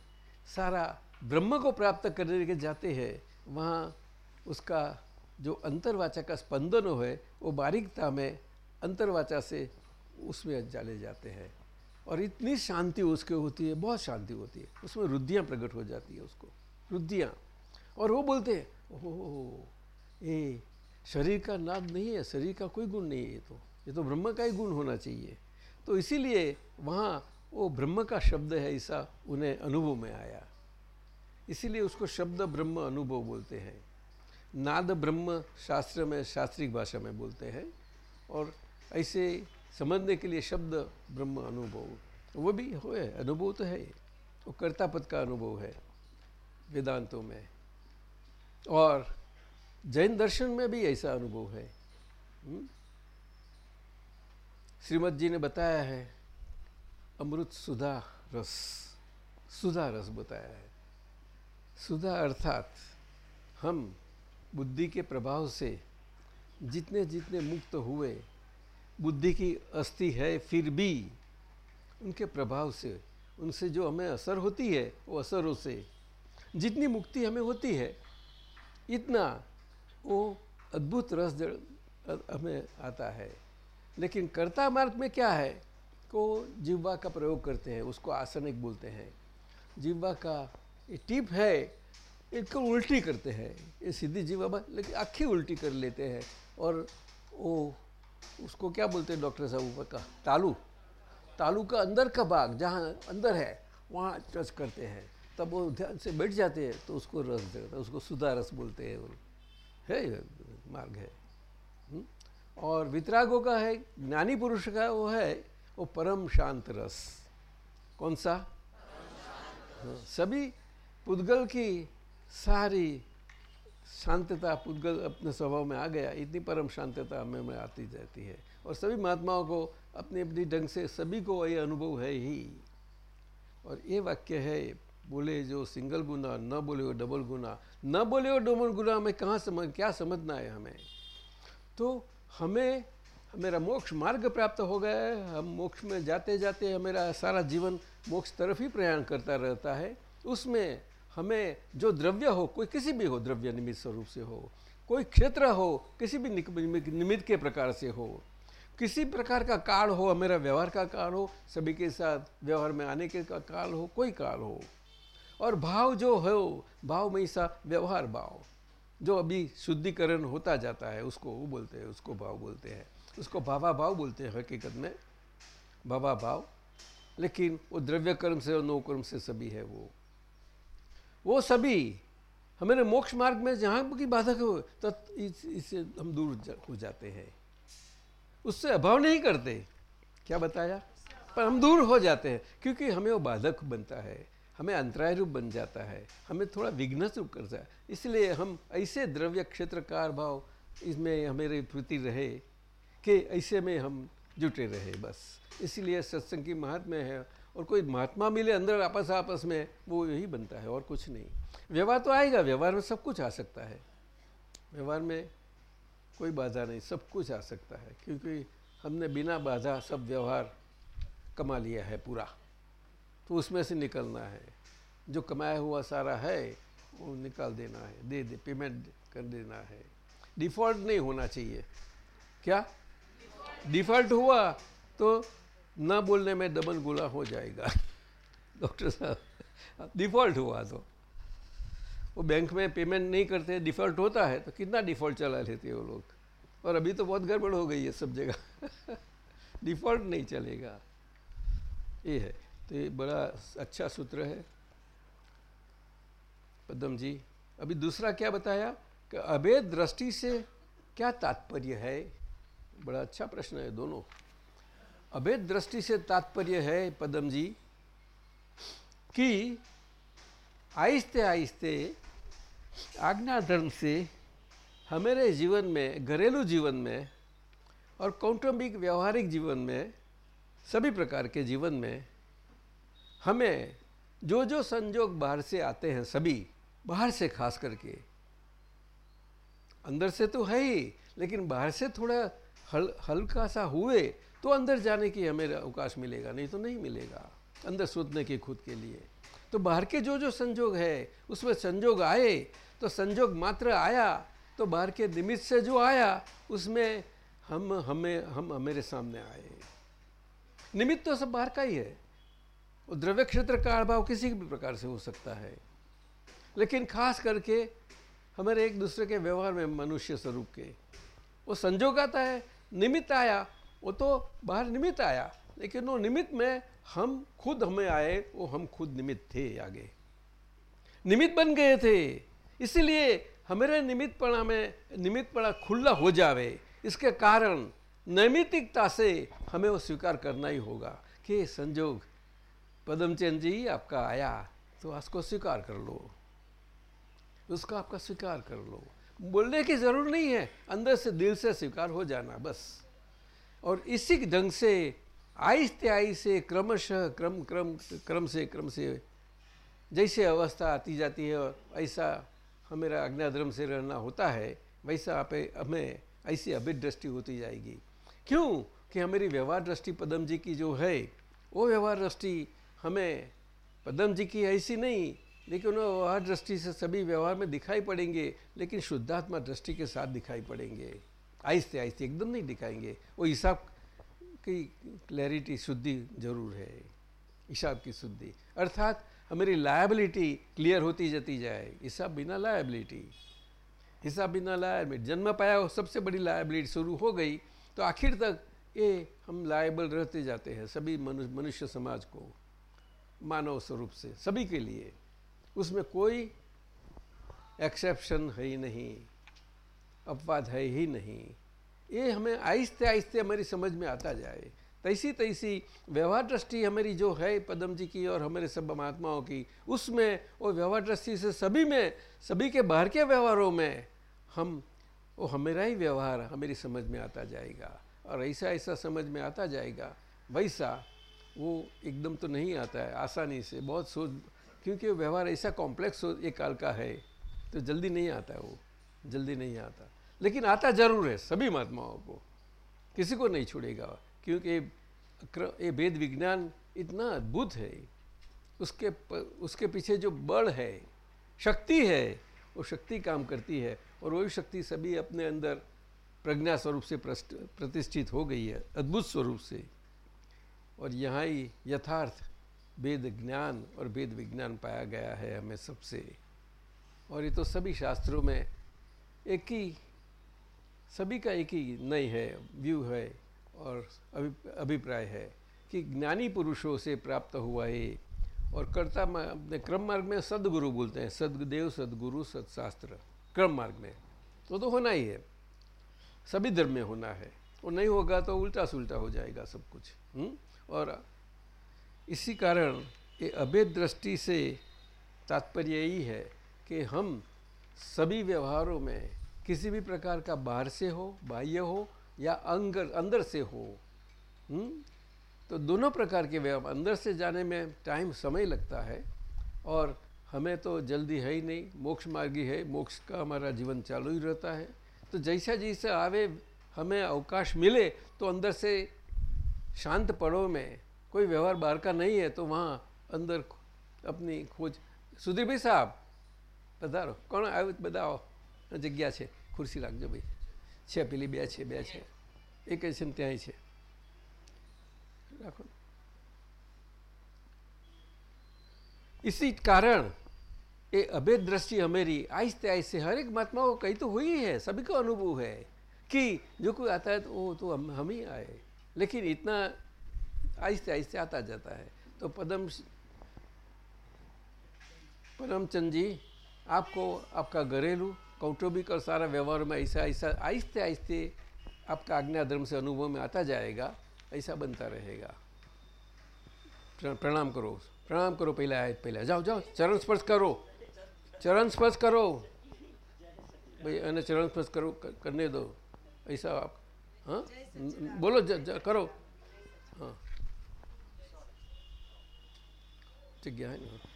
सारा ब्रह्म को प्राप्त करने के जाते हैं, वहाँ उसका जो अंतर्वाचा का स्पंदन है वो बारीकता में अंतर्वाचा से उसमें जाले जाते हैं। और इतनी शांति उसके होती है, बहुत शांति होती है। उसमें रुद्धियाँ प्रकट हो जाती है उसको, रुद्धियाँ। और वो बोलते हैं, ओह, ये शरीर का नाद नहीं है, शरीर का कोई गुण नहीं है ये तो। ये तो ब्रह्म का ही गुण होना चाहिए। तो इसीलिए वहाँ वो ब्रह्म का शब्द है ऐसा उन्हें अनुभव में आया। इसीलिए उसको शब्द ब्रह्म अनुभव बोलते हैं। नाद ब्रह्म शास्त्र में शास्त्रीय भाषा में बोलते हैं और ऐसे समझने के लिए शब्द ब्रह्म अनुभव। वो भी हो, अनुभव तो है वो कर्ता पद का अनुभव है वेदांतों में। और जैन दर्शन में भी ऐसा अनुभव है। हम्म? श्रीमद जी ने बताया है, अमृत सुधा रस सुधा रस बताया है। सुधा अर्थात हम बुद्धि के प्रभाव से जितने जितने मुक्त हुए, बुद्धि की अस्थि है फिर भी उनके प्रभाव से, उनसे जो हमें असर होती है, वो असरों से जितनी मुक्ति हमें होती है, इतना वो अद्भुत रस हमें आता है। लेकिन कर्ता मार्ग में क्या है? को जिह्वा का प्रयोग करते हैं, उसको आसनिक बोलते हैं। जिह्वा का ये टिप है इनको उल्टी करते हैं। ये सीधी जीवा लेकिन आखी उल्टी कर लेते हैं। और वो उसको क्या बोलते हैं डॉक्टर साहब ऊपर का? तालू। तालू का अंदर का भाग जहाँ अंदर है वहाँ टच करते हैं। तब वो ध्यान से बैठ जाते हैं तो उसको रस देता उसको सुधा रस बोलते हैं है मार्ग है। हुँ? और वितरागों का है ज्ञानी पुरुष का वो है वो परम शांत रस। कौन सा? हाँ, सभी पुद्गल की सारी शांतता पुद्गल अपने स्वभाव में आ गया, इतनी परम शांतता हमें में आती जाती है। और सभी महात्माओं को अपनी अपनी ढंग से सभी को ये अनुभव है ही। और ये वाक्य है, बोले जो सिंगल गुना, न बोले वो डबल गुना। न बोले वो डबल गुना, हमें कहाँ समझ, क्या समझना है हमें? तो हमें, मेरा मोक्ष मार्ग प्राप्त हो गया है। हम मोक्ष में जाते जाते हमेरा सारा जीवन मोक्ष तरफ़ ही प्रयाण करता रहता है। उसमें हमें जो द्रव्य हो, कोई किसी भी हो, द्रव्य निमित्त स्वरूप से हो, कोई क्षेत्र हो, किसी भी निमित्त के प्रकार से हो, किसी प्रकार का काल हो, मेरा व्यवहार का काल हो, सभी के साथ व्यवहार में आने के का काल हो, कोई काल हो। और भाव जो हो, भाव में सा व्यवहार भाव, जो अभी शुद्धिकरण होता जाता है, उसको वो बोलते हैं, उसको भाव बोलते हैं। उसको भावा भाव बोलते हैं, हकीकत में। भावा भाव। लेकिन वो द्रव्य कर्म से और नौ कर्म से सभी है वो। वो सभी, हमारे मोक्ष मार्ग में जहाँ की बाधक हो तो इससे हम दूर हो जाते हैं। उससे अभाव नहीं करते। क्या बताया? पर हम दूर हो जाते हैं, क्योंकि हमें वो बाधक बनता है, हमें अंतराय रूप बन जाता है, हमें थोड़ा विघ्न रूप करता है। इसलिए हम ऐसे द्रव्य क्षेत्रकार भाव इसमें हमेरी प्रति रहे कि ऐसे में हम जुटे रहे बस। इसलिए सत्संग की महात्मा है और कोई महात्मा मिले अंदर आपस आपस में, वो यही बनता है और कुछ नहीं। व्यवहार तो आएगा, व्यवहार में सब कुछ आ सकता है। व्यवहार में कोई बाधा नहीं, सब कुछ आ सकता है, क्योंकि हमने बिना बाधा सब व्यवहार कमा लिया है पूरा। तो उसमें से निकलना है। जो कमाया हुआ सारा है, वो निकाल देना है, दे दे पेमेंट कर देना है। डिफ़ॉल्ट नहीं होना चाहिए। क्या? डिफ़ॉल्ट हुआ तो ना बोलने में डबल गुला हो जाएगा। डॉक्टर साहब, डिफ़ॉल्ट हुआ तो। वो बैंक में पेमेंट नहीं करते, डिफ़ॉल्ट होता है तो कितना डिफ़ॉल्ट चला लेते वो लोग। और अभी तो बहुत गड़बड़ हो गई है सब जगह। डिफ़ॉल्ट नहीं चलेगा। ये है तो ये बड़ा अच्छा सूत्र है। पदम जी, अभी दूसरा क्या बताया? कि अभेद दृष्टि से क्या तात्पर्य है? बड़ा अच्छा प्रश्न है दोनों। अभेद दृष्टि से तात्पर्य है पदम जी, कि आहिस्ते आहिस्ते आज्ञा धर्म से हमारे जीवन में, घरेलू जीवन में और कौटुंबिक व्यवहारिक जीवन में, सभी प्रकार के जीवन में हमें जो जो संजोग बाहर से आते हैं सभी, बाहर से खास करके, अंदर से तो है ही, लेकिन बाहर से थोड़ा हल, हल्का सा हुए तो अंदर जाने की हमें अवकाश मिलेगा, नहीं तो नहीं मिलेगा। अंदर सोचने की खुद के लिए। तो बाहर के जो जो संजोग है, उसमें संजोग आए तो संजोग मात्र आया तो बाहर के निमित्त से जो आया, उसमें हम, हमें, हम मेरे सामने आए। निमित्त तो सब बाहर का ही है। वो द्रव्य क्षेत्र का अभाव किसी भी प्रकार से हो सकता है। लेकिन खास करके हमारे एक दूसरे के व्यवहार में मनुष्य स्वरूप के। वो संजोग आता है, निमित्त आया वो तो बाहर निमित्त आया। लेकिन वो निमित्त में हम खुद हमें आए, वो हम खुद निमित्त थे आगे। निमित्त बन गए थे। इसीलिए हमारे निमित्त पड़ा में, निमित्त पड़ा खुला हो जावे। इसके कारण नैमितिकता से हमें वो स्वीकार करना ही होगा कि, संजोग, पदमचंद जी आपका आया तो उसको स्वीकार कर लो। उसका आपका स्वीकार कर लो। बोलने की ज़रूर नहीं है। अंदर से दिल से स्वीकार हो जाना, बस। और इसी ढंग से, आहिस्ते आहिस्ते क्रमशः क्रम क्रम क्रम से क्रम से जैसे अवस्था आती जाती है और ऐसा हमेरा अज्ञाधर्म से रहना होता है, वैसा आप, हमें ऐसी अभिट दृष्टि होती जाएगी। क्यों कि हमारी व्यवहार दृष्टि पदम जी की जो है, वो व्यवहार दृष्टि हमें पदम जी की ऐसी नहीं, लेकिन वो व्यवहार दृष्टि से सभी व्यवहार में दिखाई पड़ेंगे, लेकिन शुद्धात्मा दृष्टि के साथ दिखाई पड़ेंगे। आहिस्ते आहिस्ते एकदम नहीं दिखाएँगे। वो हिसाब की क्लैरिटी शुद्धि ज़रूर है। हिसाब की शुद्धि। अर्थात हमारी लायबिलिटी क्लियर होती जाती जाए। हिसाब बिना लायबिलिटी हिसाब बिना लायबिलिटी जन्म पाया हो सबसे बड़ी लायबिलिटी शुरू हो गई। तो आखिर तक ये हम लायबल रहते जाते हैं सभी मनुष्य समाज को, मानव स्वरूप से, सभी के लिए। उसमें कोई एक्सेप्शन है ही नहीं। अपवाद है ही नहीं। ये हमें आहिस्ते आहिस्ते हमारी समझ में आता जाए। तैसी तैसी व्यवहार दृष्टि हमारी जो है पदम जी की और हमारे सब महात्माओं की, उसमें वो व्यवहार दृष्टि से सभी में, सभी के बाहर के व्यवहारों में हम, वो हमेरा ही व्यवहार हमारी समझ में आता जाएगा और ऐसा ऐसा समझ में आता जाएगा। वैसा वो एकदम तो नहीं आता है, आसानी से, बहुत सोच, क्योंकि व्यवहार ऐसा कॉम्प्लेक्स एक काल का है तो जल्दी नहीं आता है वो। जल्दी नहीं आता। लेकिन आता ज़रूर है, सभी महात्माओं को। किसी को नहीं छोड़ेगा क्योंकि ये वेद विज्ञान इतना अद्भुत है। उसके उसके पीछे जो बल है, शक्ति है, वो शक्ति काम करती है, और वही शक्ति सभी अपने अंदर प्रज्ञा स्वरूप से प्रतिष्ठित हो गई है, अद्भुत स्वरूप से। और यहाँ ही यथार्थ वेद ज्ञान और वेद विज्ञान पाया गया है हमें सबसे। और ये तो सभी शास्त्रों में एक ही, सभी का एक ही नहीं है, व्यू है और अभिप्राय है कि ज्ञानी पुरुषों से प्राप्त हुआ है और कर्ता अपने क्रम मार्ग में सदगुरु बोलते हैं सददेव सदगुरु सदशास्त्र क्रम मार्ग में। तो तो होना ही है। सभी धर्म में होना है। और नहीं होगा तो उल्टा सुलटा हो जाएगा सब कुछ। हुँ? और इसी कारण ये अभेद दृष्टि से तात्पर्य यही है कि हम सभी व्यवहारों में किसी भी प्रकार का बाहर से हो, बाह्य हो या अंगर, अंदर से हो हुँ? तो दोनों प्रकार के व्यवहार, अंदर से जाने में टाइम समय लगता है और हमें तो जल्दी है ही नहीं, मोक्ष मार्गी है, मोक्ष का हमारा जीवन चालू ही रहता है तो जैसा जैसे आवे, हमें अवकाश मिले तो अंदर से शांत पड़ों में कोई व्यवहार बाहर का नहीं है तो वहाँ अंदर अपनी खोज सुधीर भाई साहब પધારો કોણ આવ્યું બધા જગ્યા છે ખુરશી રાખજો ભાઈ છે પેલી બે છે બે છે એક છે ને ત્યાંય છે રાખો इसी कारण ये अभेद दृष्टि हमारी आहिस्ते आहिस्ते हर एक महात्मा को कही तो हुई है सभी को अनुभव है कि जो कोई आता है तो वो तो हम हम ही आए लेकिन इतना आहिस्ते आहिस्ते आता जाता है तो पदम परमचंद जी आपको आपका घरेलू कौटुंबिक और सारा व्यवहार में ऐसा ऐसा आहिस्ते आहिस्ते आपका आज्ञा धर्म से अनुभव में आता जाएगा ऐसा बनता रहेगा प्रणाम करो प्रणाम करो पहले आए पहले जाओ जाओ चरण स्पर्श करो चरण स्पर्श करो भाई अने चरण स्पर्श करो करने दो ऐसा आप हाँ बोलो ज, ज, करो हाँ જગ્યા હે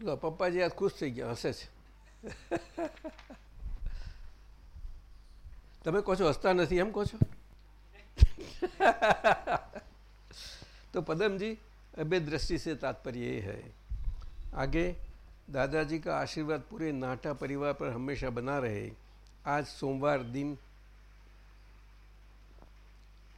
લો પપ્પાજી આજ ખુશ થઈ ગયા હસે છે તમે કહો છો હસતા નથી એમ કહો છો तो पदम जी अभ्य दृष्टि से तात्पर्य ये है आगे दादाजी का आशीर्वाद पूरे नाटा परिवार पर हमेशा बना रहे आज सोमवार दिन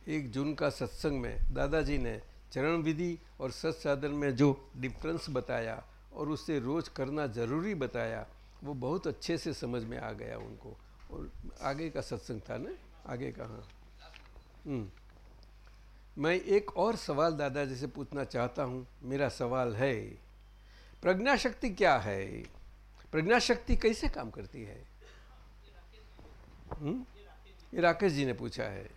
एक जून का सत्संग में दादाजी ने चरण विधि और सत्साधन में जो डिफरेंस बताया और उससे रोज करना ज़रूरी बताया, वो बहुत अच्छे से समझ में आ गया उनको। और आगे का सत्संग था ना? आगे का हाँ। हम्म। मैं एक और सवाल दादाजी से पूछना चाहता हूँ। मेरा सवाल है प्रज्ञा शक्ति क्या है? प्रज्ञा शक्ति कैसे काम करती है? हम्म? ये राकेश जी ने पूछा है।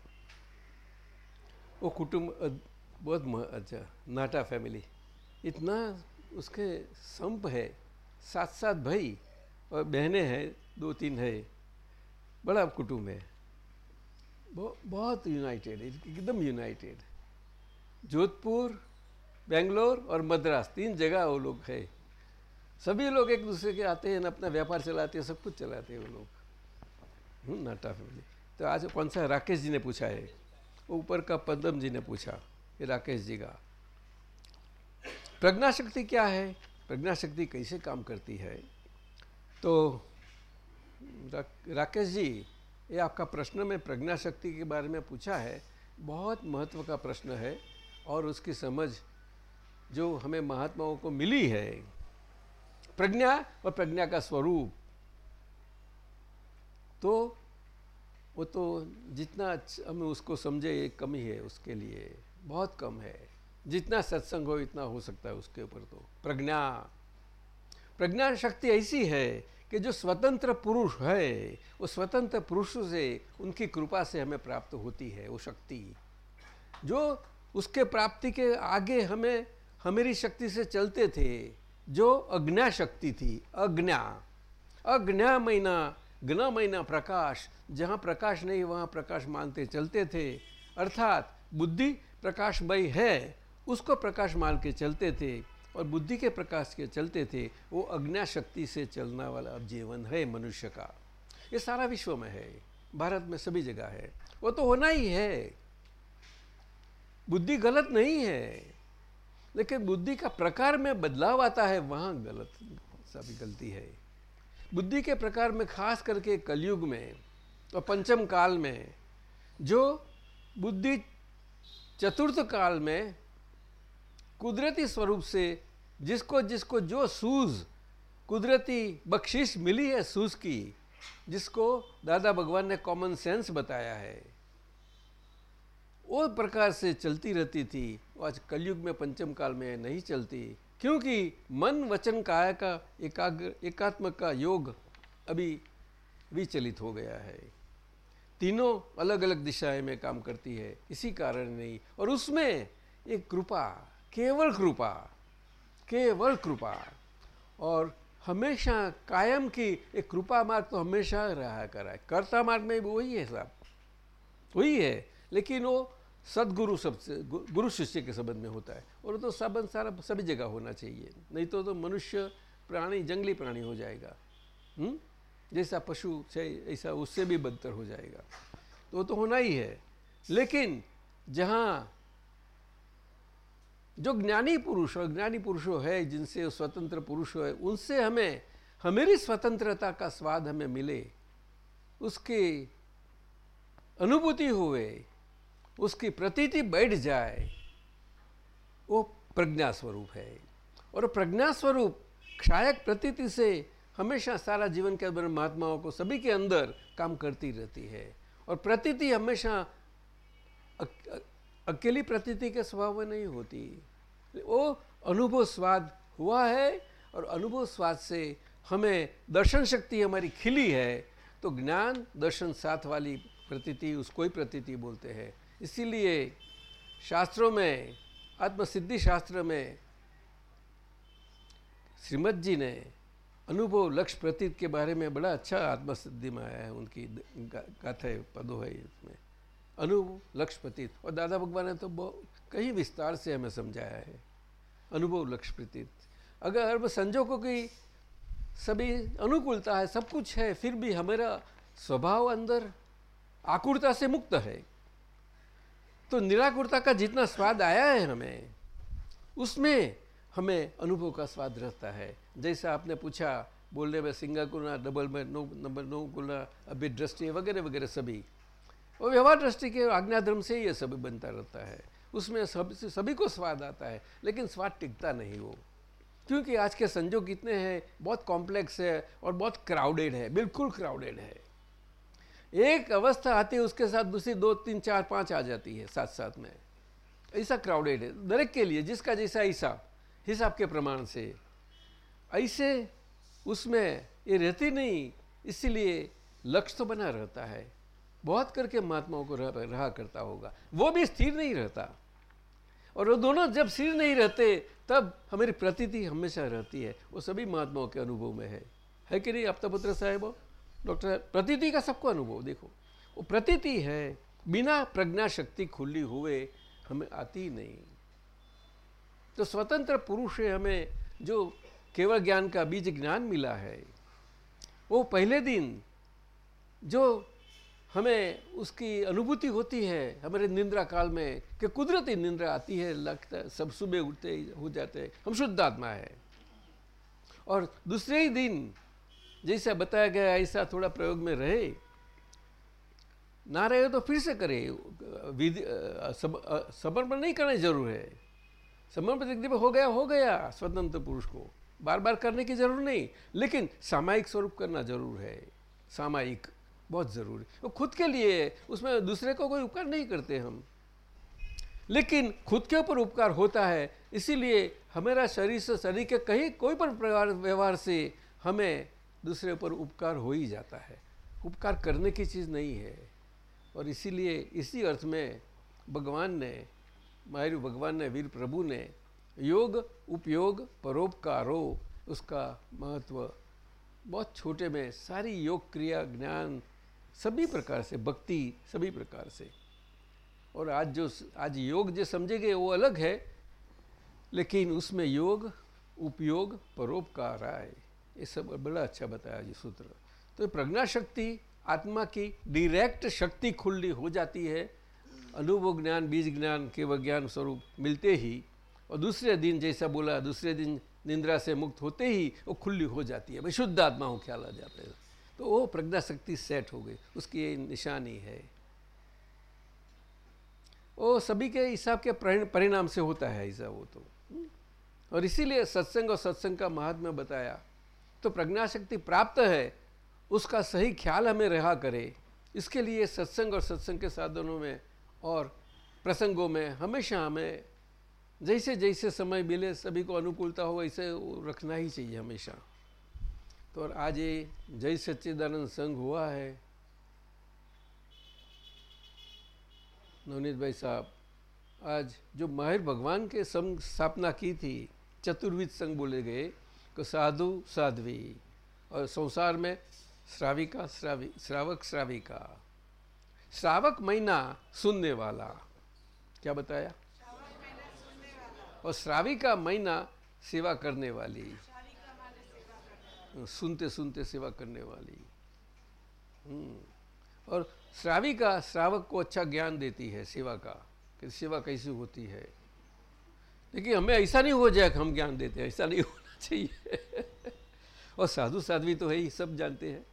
वो कुटुंब बहुत अच्छा नाटा फैमिली। इतना उसके संप है साथ साथ भाई और बहनें हैं दो तीन है, बड़ा कुटुंब है। बहुत यूनाइटेड एकदम यूनाइटेड जोधपुर, बेंगलोर और मद्रास, तीन जगह वो लोग है। सभी लोग एक दूसरे के आते हैं, अपना व्यापार चलाते हैं, सब कुछ चलाते हैं वो लोग। नाटा फैमिली तो आज कौन सा राकेश जी ने पूछा है? ऊपर का पदम जी ने पूछा, ये राकेश जी का। प्रज्ञा शक्ति क्या है? प्रज्ञा शक्ति कैसे काम करती है? तो रा, राकेश जी ये आपका प्रश्न में प्रज्ञा शक्ति के बारे में पूछा है। बहुत महत्व का प्रश्न है और उसकी समझ जो हमें महात्माओं को मिली है। प्रज्ञा और प्रज्ञा का स्वरूप। तो वो तो जितना हम उसको समझे कमी है उसके लिए। बहुत कम है। जितना सत्संग हो, इतना हो सकता है उसके ऊपर तो। प्रज्ञा। प्रज्ञा शक्ति ऐसी है कि जो स्वतंत्र पुरुष है, वो स्वतंत्र पुरुष से, उनकी कृपा से हमें प्राप्त होती है, वो शक्ति। जो उसके प्राप्ति के आगे हमें, हमारी शक्ति से चलते थे, जो अज्ञा शक्ति थी अज्ञा अज्ञा महीना ज्ञ महीना प्रकाश। जहाँ प्रकाश नहीं, वहाँ प्रकाश मानते चलते थे। अर्थात बुद्धि प्रकाशमय है उसको प्रकाश मान के चलते थे और बुद्धि के प्रकाश के चलते थे, वो अज्ञा शक्ति से चलना वाला जीवन है मनुष्य का। ये सारा विश्व में है, भारत में सभी जगह है। वो तो होना ही है। बुद्धि गलत नहीं है, लेकिन बुद्धि का प्रकार में बदलाव आता है, वहाँ गलत सभी गलती है। बुद्धि के प्रकार में खास करके कलयुग में और पंचम काल में, जो बुद्धि चतुर्थ काल में कुदरती स्वरूप से जिसको जिसको जो सूझ कुदरती बख्शिश मिली है सूझ की, जिसको दादा भगवान ने कॉमन सेंस बताया है। वो प्रकार से चलती रहती थी। आज कलयुग में, पंचम काल में नहीं चलती, क्योंकि मन, वचन काय का एकाग्र, एकात्म का योग अभी विचलित हो गया है। तीनों अलग अलग दिशाएँ में काम करती है, इसी कारण नहीं। और उसमें एक कृपा केवल कृपा केवल कृपा। और हमेशा कायम की एक कृपा मार्ग तो हमेशा रहा करा है। कर्ता मार्ग में भी वही है साहब वही है, लेकिन वो सदगुरु सबसे गुरु शिष्य के संबंध में होता है। और तो संबंध सारा, सभी जगह होना चाहिए। नहीं तो तो मनुष्य प्राणी, जंगली प्राणी हो जाएगा। हुँ? हम्म? जैसा पशु ऐसा उससे भी बदतर हो जाएगा। तो तो होना ही है। लेकिन जहाँ जो ज्ञानी पुरुष और ज्ञानी पुरुषों है, जिनसे स्वतंत्र पुरुष है, उनसे हमें, हमेरी स्वतंत्रता का स्वाद हमें मिले, उसकी अनुभूति हुए, उसकी प्रतीति बैठ जाए, वो प्रज्ञा स्वरूप है। और प्रज्ञा स्वरूप क्षायक प्रतीति से हमेशा सारा जीवन के अंदर महात्माओं को सभी के अंदर काम करती रहती है। और प्रतीति हमेशा अकेली प्रतीति के स्वभाव में नहीं होती। वो अनुभव स्वाद हुआ है और अनुभव स्वाद से हमें दर्शन शक्ति हमारी खिली है तो ज्ञान दर्शन साथ वाली प्रतीति, उसको ही प्रतीति बोलते हैं। इसीलिए शास्त्रों में, आत्मसिद्धि शास्त्र में श्रीमद जी ने अनुभव लक्ष्य प्रतीत के बारे में बड़ा अच्छा आत्मसिद्धि में आया है, उनकी गाथा पदों है इसमें। अनुभव लक्ष्य प्रतीत और दादा भगवान ने तो कहीं विस्तार से हमें समझाया है। अनुभव लक्ष्य प्रतीत अगर अब संजोगों की सभी अनुकूलता है, सब कुछ है, फिर भी हमारा स्वभाव अंदर आकुरता से मुक्त है। तो निराकुरता का जितना स्वाद आया है हमें, उसमें हमें अनुभव का स्वाद रहता है। जैसा आपने पूछा, बोलने में सिंगा गुना डबल में नो, नंबर नो गुना अभी दृष्टि वगैरह वगैरह सभी। और व्यवहार दृष्टि के आज्ञा धर्म से ये सब बनता रहता है। उसमें सब, सभी को स्वाद आता है, लेकिन स्वाद टिकता नहीं वो। क्योंकि आज के संजोग कितने हैं, बहुत कॉम्प्लेक्स है और बहुत क्राउडेड है, बिल्कुल क्राउडेड है। एक अवस्था आती है, उसके साथ दूसरी दो, तीन, चार, पाँच आ जाती है साथ साथ में। ऐसा क्राउडेड है। दरेक के लिए, जिसका जैसा हिसाब हिसाब के प्रमाण से। ऐसे उसमें ये रहती नहीं, इसीलिए लक्ष्य तो बना रहता है। बहुत करके महात्माओं को रहा करता होगा। वो भी स्थिर नहीं रहता। और वो दोनों जब स्थिर नहीं रहते, तब हमारी प्रतीति हमेशा रहती है। वो सभी महात्माओं के अनुभव में है। है कि नहीं, आपता पुत्र साहेब? डॉक्टर, प्रतीति का सबको अनुभव, देखो। वो प्रतीति है, बिना प्रज्ञा शक्ति खुली हुए हमें आती नहीं। तो स्वतंत्र पुरुष है हमें, जो केवल ज्ञान का बीज ज्ञान मिला है। वो पहले दिन जो हमें उसकी अनुभूति होती है हमारे निंद्रा काल में कि कुदरती निंद्रा आती है, लगता है, सब सुबह उठते हो जाते हैं। हम शुद्ध आत्मा है। और दूसरे ही दिन, जैसा बताया गया, ऐसा थोड़ा प्रयोग में रहे, ना रहे तो फिर से करे। विधि समर्पण नहीं करना ज़रूर है। समर्पण एक हो गया हो गया, स्वतंत्र पुरुष को। बार बार करने की ज़रूर नहीं, लेकिन सामायिक स्वरूप करना ज़रूर है। सामायिक बहुत ज़रूरी। वो खुद के लिए, उसमें दूसरे को कोई उपकार नहीं करते हम। लेकिन खुद के ऊपर उपकार होता है, इसीलिए हमारा शरीर से, शरीर के कहीं, कोई पर व्यवहार व्यवहार से हमें दूसरे ऊपर उपकार हो ही जाता है। उपकार करने की चीज़ नहीं है। और इसीलिए इसी अर्थ में भगवान ने, मायरू भगवान ने, वीर प्रभु ने योग, उपयोग, परोपकारो, उसका महत्व बहुत छोटे में सारी योग क्रिया, ज्ञान सभी प्रकार से, भक्ति सभी प्रकार से। और आज जो आज योग जो समझेंगे, वो अलग है, लेकिन उसमें योग, उपयोग, परोपकार आए। ये सब बड़ा अच्छा बताया जी सूत्र। तो प्रज्ञा शक्ति, आत्मा की डायरेक्ट शक्ति खुली हो जाती है। अनुभव ज्ञान, बीज ज्ञान के विज्ञान स्वरूप मिलते ही, और दूसरे दिन जैसा बोला, दूसरे दिन निंद्रा से मुक्त होते ही वो खुली हो जाती है। भाई शुद्ध आत्मा हो ख्याल आ जाते हैं। तो वो प्रज्ञा शक्ति सेट हो गई, उसकी ये निशानी है। वो सभी के हिसाब के परिणाम से होता है ऐसा वो तो। और इसीलिए सत्संग और सत्संग का महात्मा बताया तो प्रज्ञा शक्ति प्राप्त है, उसका सही ख्याल हमें रहा करे, इसके लिए सत्संग और सत्संग के साधनों में और प्रसंगों में हमेशा हमें जैसे जैसे समय मिले, सभी को अनुकूलता हो वैसे रखना ही चाहिए हमेशा। तो और आज ये जय सच्चिदानंद संघ हुआ है। नवनीत भाई साहब आज जो माहिर भगवान के संघ स्थापना की थी चतुर्विद संघ बोले गए कि साधु साध्वी और संसार में श्राविका श्रावी श्रावक श्राविका। श्रावक महीना सुनने वाला क्या बताया? और श्राविका महीना सेवा करने वाली। सुनते सुनते सेवा करने वाली। हम्म। और श्राविका श्रावक को अच्छा ज्ञान देती है सेवा का, कि सेवा कैसी होती है। लेकिन हमें ऐसा नहीं हो जाए कि हम ज्ञान देते हैं, ऐसा नहीं होना चाहिए। और साधु साध्वी तो है ही, सब जानते हैं।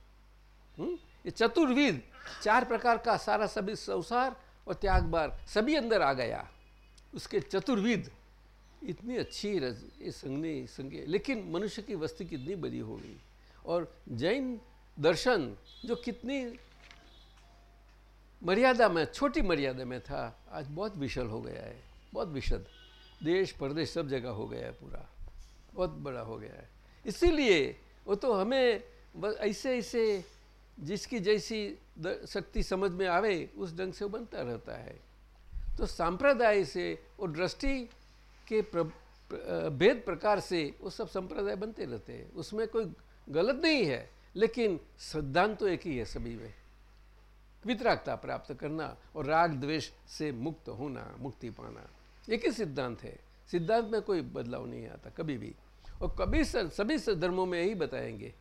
हम्म। ये चतुर्विद चार प्रकार का सारा सभी संसार और त्याग बार सभी अंदर आ गया। उसके चतुर्विद इतनी अच्छी रज संगने, संगे, लेकिन मनुष्य की वस्ती कितनी बड़ी हो गई। और जैन दर्शन, जो कितनी मर्यादा में, छोटी मर्यादा में था, आज बहुत विशल हो गया है, बहुत विशद। देश, प्रदेश सब जगह हो गया है पूरा, बहुत बड़ा हो गया है। इसीलिए वो तो हमें ऐसे ऐसे जिसकी जैसी शक्ति समझ में आवे, उस ढंग से बनता रहता है। तो सांप्रदाय से वो दृष्टि के प्र, प्र, भेद प्रकार से वो सब संप्रदाय बनते रहते हैं। उसमें कोई गलत नहीं है लेकिन सिद्धांत तो एक ही है सभी में। वितरागता प्राप्त करना और राग द्वेष से मुक्त होना मुक्ति पाना एक ही सिद्धांत है। सिद्धांत में कोई बदलाव नहीं आता कभी भी। और कभी सर, सभी धर्मों में यही बताएँगे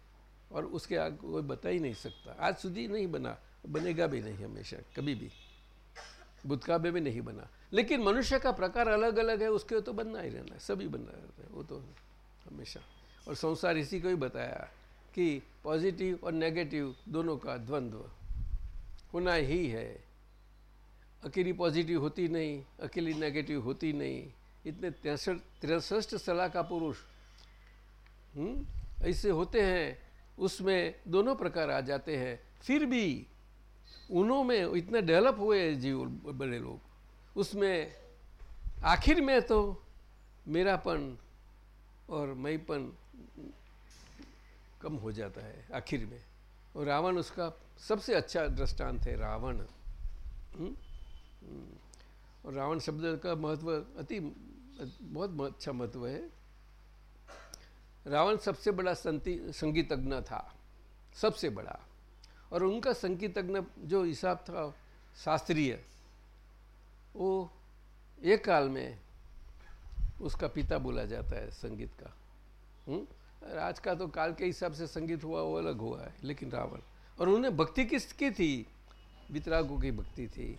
और उसके आगे कोई बता ही नहीं सकता। आज सुधी नहीं बना बनेगा भी नहीं हमेशा कभी भी। काव्य में नहीं बना। लेकिन मनुष्य का प्रकार अलग अलग है उसके तो बनना ही रहना है सभी बनना रहता है वो तो हमेशा। और संसार इसी को ही बताया कि पॉजिटिव और नेगेटिव दोनों का द्वंद्व होना ही है। अकेली पॉजिटिव होती नहीं अकेली नेगेटिव होती नहीं। इतने तिरसठ तिरसठ सलाह का पुरुष हम्म, ऐसे होते हैं उसमें दोनों प्रकार आ जाते हैं। फिर भी उनों में इतने डेवलप हुए जीव बड़े लोग। उसमें आखिर में तो मेरापन और मईपन कम हो जाता है आखिर में और रावण उसका सबसे अच्छा दृष्टांत है, रावण हम्म? हम्म। और रावण शब्द का महत्व अति बहुत अच्छा महत्व है रावण सबसे बड़ा संति, संगीतज्ञ था, सबसे बड़ा और उनका संगीतज्ञ जो हिसाब था, शास्त्रीय वो एक काल में उसका पिता बोला जाता है संगीत का। हुँ? हम्म? आज का तो काल के हिसाब से संगीत हुआ वो अलग हुआ है लेकिन रावण। और उन्हें भक्ति किसकी थी? वितरागों की भक्ति थी।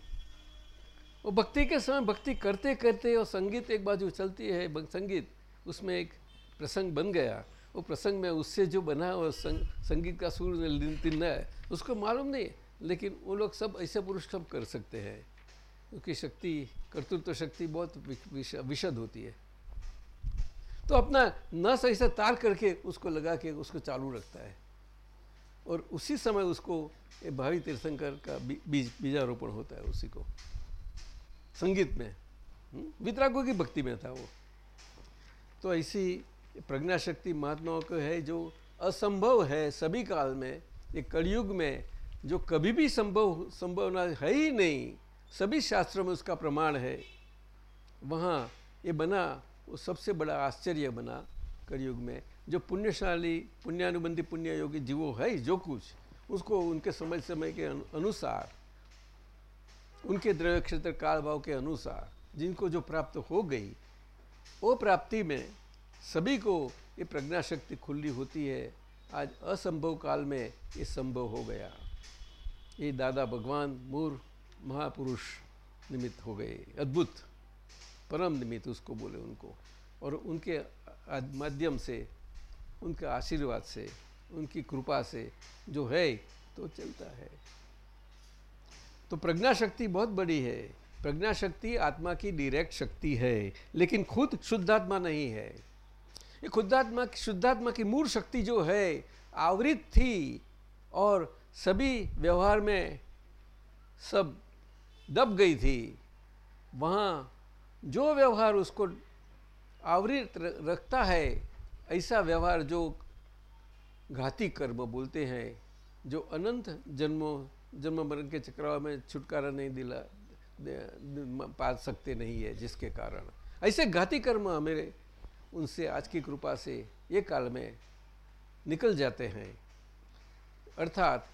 वो भक्ति के समय भक्ति करते करते और संगीत एक बाजू चलती है संगीत उसमें एक प्रसंग बन गया। वो प्रसंग में उससे जो बना वो संग, संगीत का सुर तिन्ना है उसको मालूम नहीं लेकिन वो लोग सब ऐसे पुरुष कर सकते हैं। उसकी शक्ति, कर्तृत्व शक्ति बहुत विशद होती है। तो अपना न सही से तार करके उसको लगा के उसको चालू रखता है। और उसी समय उसको भावी तीर्थंकर का बीज बीजारोपण होता है उसी को। संगीत में हम्म? वितरागों की भक्ति में था वो। तो ऐसी प्रज्ञा शक्ति महात्माओं को है जो असंभव है सभी काल में, ये कलयुग में, जो कभी भी संभव संभावना है ही नहीं सभी शास्त्रों में उसका प्रमाण है। वहाँ ये बना, वो सबसे बड़ा आश्चर्य बना कलयुग में। जो पुण्यशाली, पुण्यानुबंधी पुण्य योगी जीवो है जो कुछ, उसको उनके समय समय के अनुसार, उनके द्रव्य क्षेत्र काल भाव के अनुसार जिनको जो प्राप्त हो गई, वो प्राप्ति में सभी को ये प्रज्ञा शक्ति खुली होती है। आज असंभव काल में ये संभव हो गया। ये दादा भगवान मूर महापुरुष निमित्त हो गए, अद्भुत, परम निमित्त उसको बोले उनको। और उनके माध्यम से, उनके आशीर्वाद से, उनकी कृपा से जो है तो चलता है। तो प्रज्ञा शक्ति बहुत बड़ी है। प्रज्ञा शक्ति आत्मा की डायरेक्ट शक्ति है, लेकिन खुद शुद्धात्मा नहीं है। ये खुदात्मा शुद्धात्मा की मूल शक्ति जो है आवृत थी और सभी व्यवहार में सब दब गई थी, वहाँ जो व्यवहार उसको आवृत रखता है, ऐसा व्यवहार जो घाती कर्म बोलते हैं, जो अनंत जन्मों, जन्म मरण के चक्राव में छुटकारा नहीं दिला पा सकते नहीं है जिसके कारण। ऐसे घाती कर्म मेरे उनसे, आज की कृपा से, ये काल में निकल जाते हैं। अर्थात,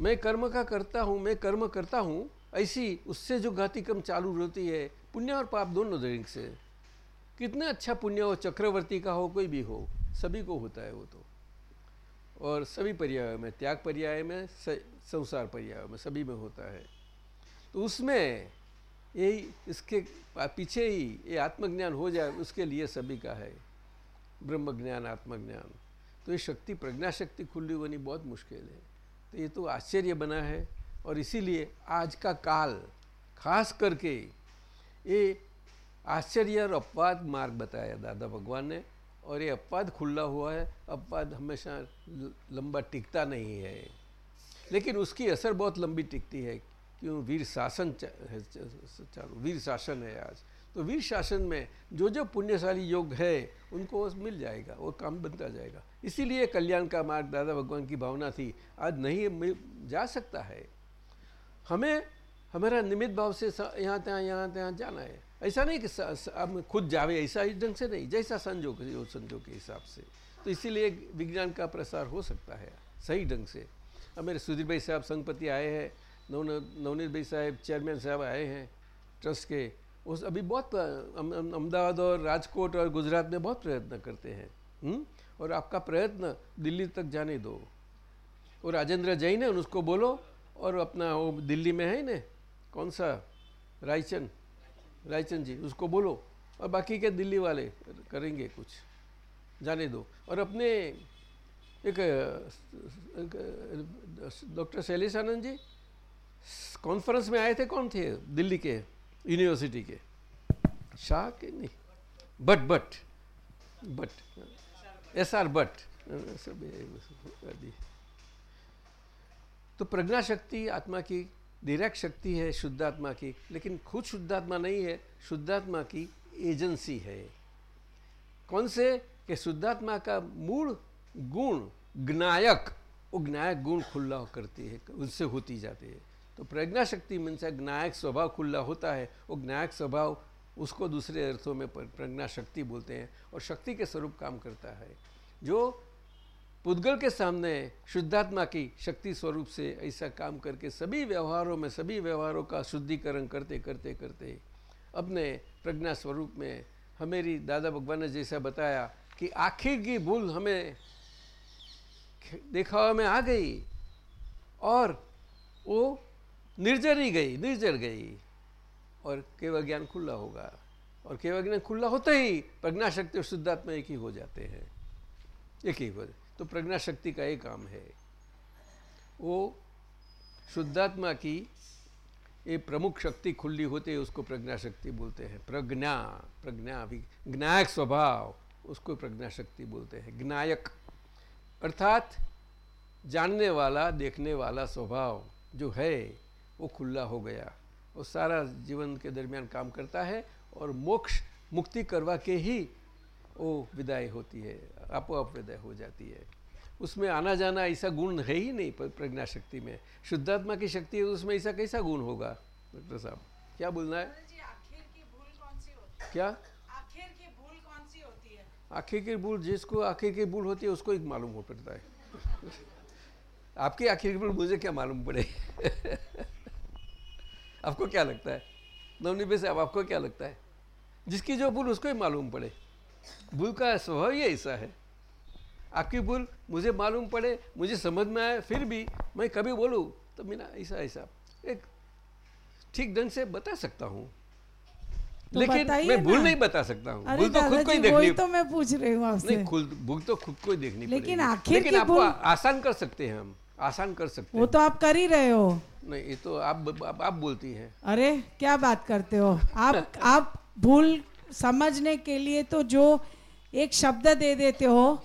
मैं कर्म का करता हूँ, मैं कर्म करता हूँ ऐसी उससे जो घाती कर्म चालू रहती है, पुण्य और पाप दोनों दरिंग से। कितना अच्छा पुण्य हो, चक्रवर्ती का हो, कोई भी हो, सभी को होता है वो तो। और सभी पर्याय में, त्याग पर्याय में संसार पर्याय में, सभी में होता है। तो उसमें यही इसके पीछे ही ये आत्मज्ञान हो जाए, उसके लिए सभी का है। ब्रह्म ज्ञान आत्मज्ञान। तो ये शक्ति प्रज्ञा शक्ति खुली होनी बहुत मुश्किल है। तो ये तो आश्चर्य बना है। और इसीलिए आज का काल, खास करके ये आश्चर्य और अपवाद मार्ग बताया दादा भगवान ने। और ये अपवाद खुला हुआ है, अपवाद हमेशा लंबा टिकता नहीं है। लेकिन उसकी असर बहुत लंबी टिकती है, क्यों वीर शासन चालू, वीर शासन है आज। तो वीर शासन में जो जो पुण्यशाली योग है, उनको मिल जाएगा, वो काम बनता जाएगा। इसीलिए कल्याण का मार्ग दादा भगवान की भावना थी, आज नहीं जा सकता है। हमें, हमारा निमित भाव से यहाँ तहाँ यहाँ तहाँ जाना है। ऐसा नहीं कि अब खुद जावे, ऐसा इस ढंग से नहीं, जैसा संजोग संजोग के हिसाब से। तो इसीलिए विज्ञान का प्रसार हो सकता है, सही ढंग से। अब मेरे सुधीर भाई साहब संगपति आए हैं, नवन, नवनीत भाई साहब, चेयरमैन साहब आए हैं, ट्रस्ट के, उस अभी बहुत अहमदाबाद और राजकोट और गुजरात में बहुत प्रयत्न करते हैं, हुँ? और आपका प्रयत्न दिल्ली तक जाने दो। और राजेंद्र जैन है उसको बोलो और अपना वो दिल्ली में है ना कौन सा? रायचंद। रायचंद जी, उसको बोलो। और बाकी के दिल्ली वाले करेंगे कुछ। जाने दो। और अपने एक डॉक्टर शैलेश आनंद जी, कॉन्फ्रेंस में आए थे कौन थे? दिल्ली के, यूनिवर्सिटी के। शाह के नहीं। But but but S R but सब तो प्रज्ञा शक्ति आत्मा की डायरेक्ट शक्ति है, शुद्धात्मा की। लेकिन खुद शुद्धात्मा नहीं है, शुद्धात्मा की एजेंसी है। कौन से? कि शुद्धात्मा का मूल गुण ज्ञायक, वो ज्ञायक गुण खुला करती है उनसे होती जाती है। तो प्रज्ञा शक्ति मन से ज्ञायक स्वभाव खुला होता है, वो ज्ञायक स्वभाव उसको दूसरे अर्थों में प्रज्ञा शक्ति बोलते हैं और शक्ति के स्वरूप काम करता है। जो पुद्गल के सामने शुद्धात्मा की शक्ति स्वरूप से ऐसा काम करके सभी व्यवहारों में, सभी व्यवहारों का शुद्धिकरण करते करते करते अपने प्रज्ञा स्वरूप में हमेरी दादा भगवान ने जैसा बताया कि आखिर की भूल हमें दिखावा में आ गई और वो निर्जर ही गई, निर्जर गई और केवल ज्ञान खुला होगा और केवल ज्ञान खुला होते ही प्रज्ञा शक्ति और शुद्धात्मा एक ही हो जाते हैं। एक ही हो तो प्रज्ञा शक्ति का ये काम है। वो शुद्धात्मा की ये प्रमुख शक्ति खुली होती है, उसको प्रज्ञा शक्ति बोलते हैं। प्रज्ञा प्रज्ञा ज्ञायक स्वभाव, उसको प्रज्ञा शक्ति बोलते हैं। ज्ञायक, अर्थात जानने वाला, देखने वाला स्वभाव जो है, वो खुला हो गया। वो सारा जीवन के दरमियान काम करता है और मोक्ष, मुक्ति करवा के ही वो विदाई होती है आपो आप विदाई हो जाती है। उसमें आना जाना ऐसा गुण है ही नहीं प्रज्ञा शक्ति में। शुद्धात्मा की शक्ति है उसमें ऐसा कैसा गुण होगा डॉक्टर साहब? क्या बोलना है? क्या? आखिर की भूल कौन सी होती है? आखिर की भूल जिसको आखिर की भूल होती है उसको ही मालूम हो पड़ता है। आपकी आखिर की भूल मुझे क्या मालूम पड़े? आपको क्या लगता है? नवनिबे साहब आपको क्या लगता है? जिसकी जो भूल उसको ही मालूम पड़े। भूल का स्वभाव ही ऐसा है। आपकी भूल मुझे मालूम पड़े मुझे समझ में आए फिर भी मैं कभी बोलूँ तो मेरा ऐसा ऐसा। एक ठीक ढंग से बता सकता हूँ। तो लेकिन मैं भूल नहीं बता सकता हूँ। भूल तो खुद को ही देखनी तो मैं पूछ रही हूँ आपसे। नहीं खुद भूल तो खुद को ही देखनी लेकिन आखिर लेकिन आपको आसान कर सकते हैं हम आसान कर सकते वो तो आप कर ही रहे हो। नहीं ये तो आप आप, आप बोलती हैं। अरे क्या बात करते हो? आप आप भूल समझने के लिए तो जो एक शब्द दे देते हो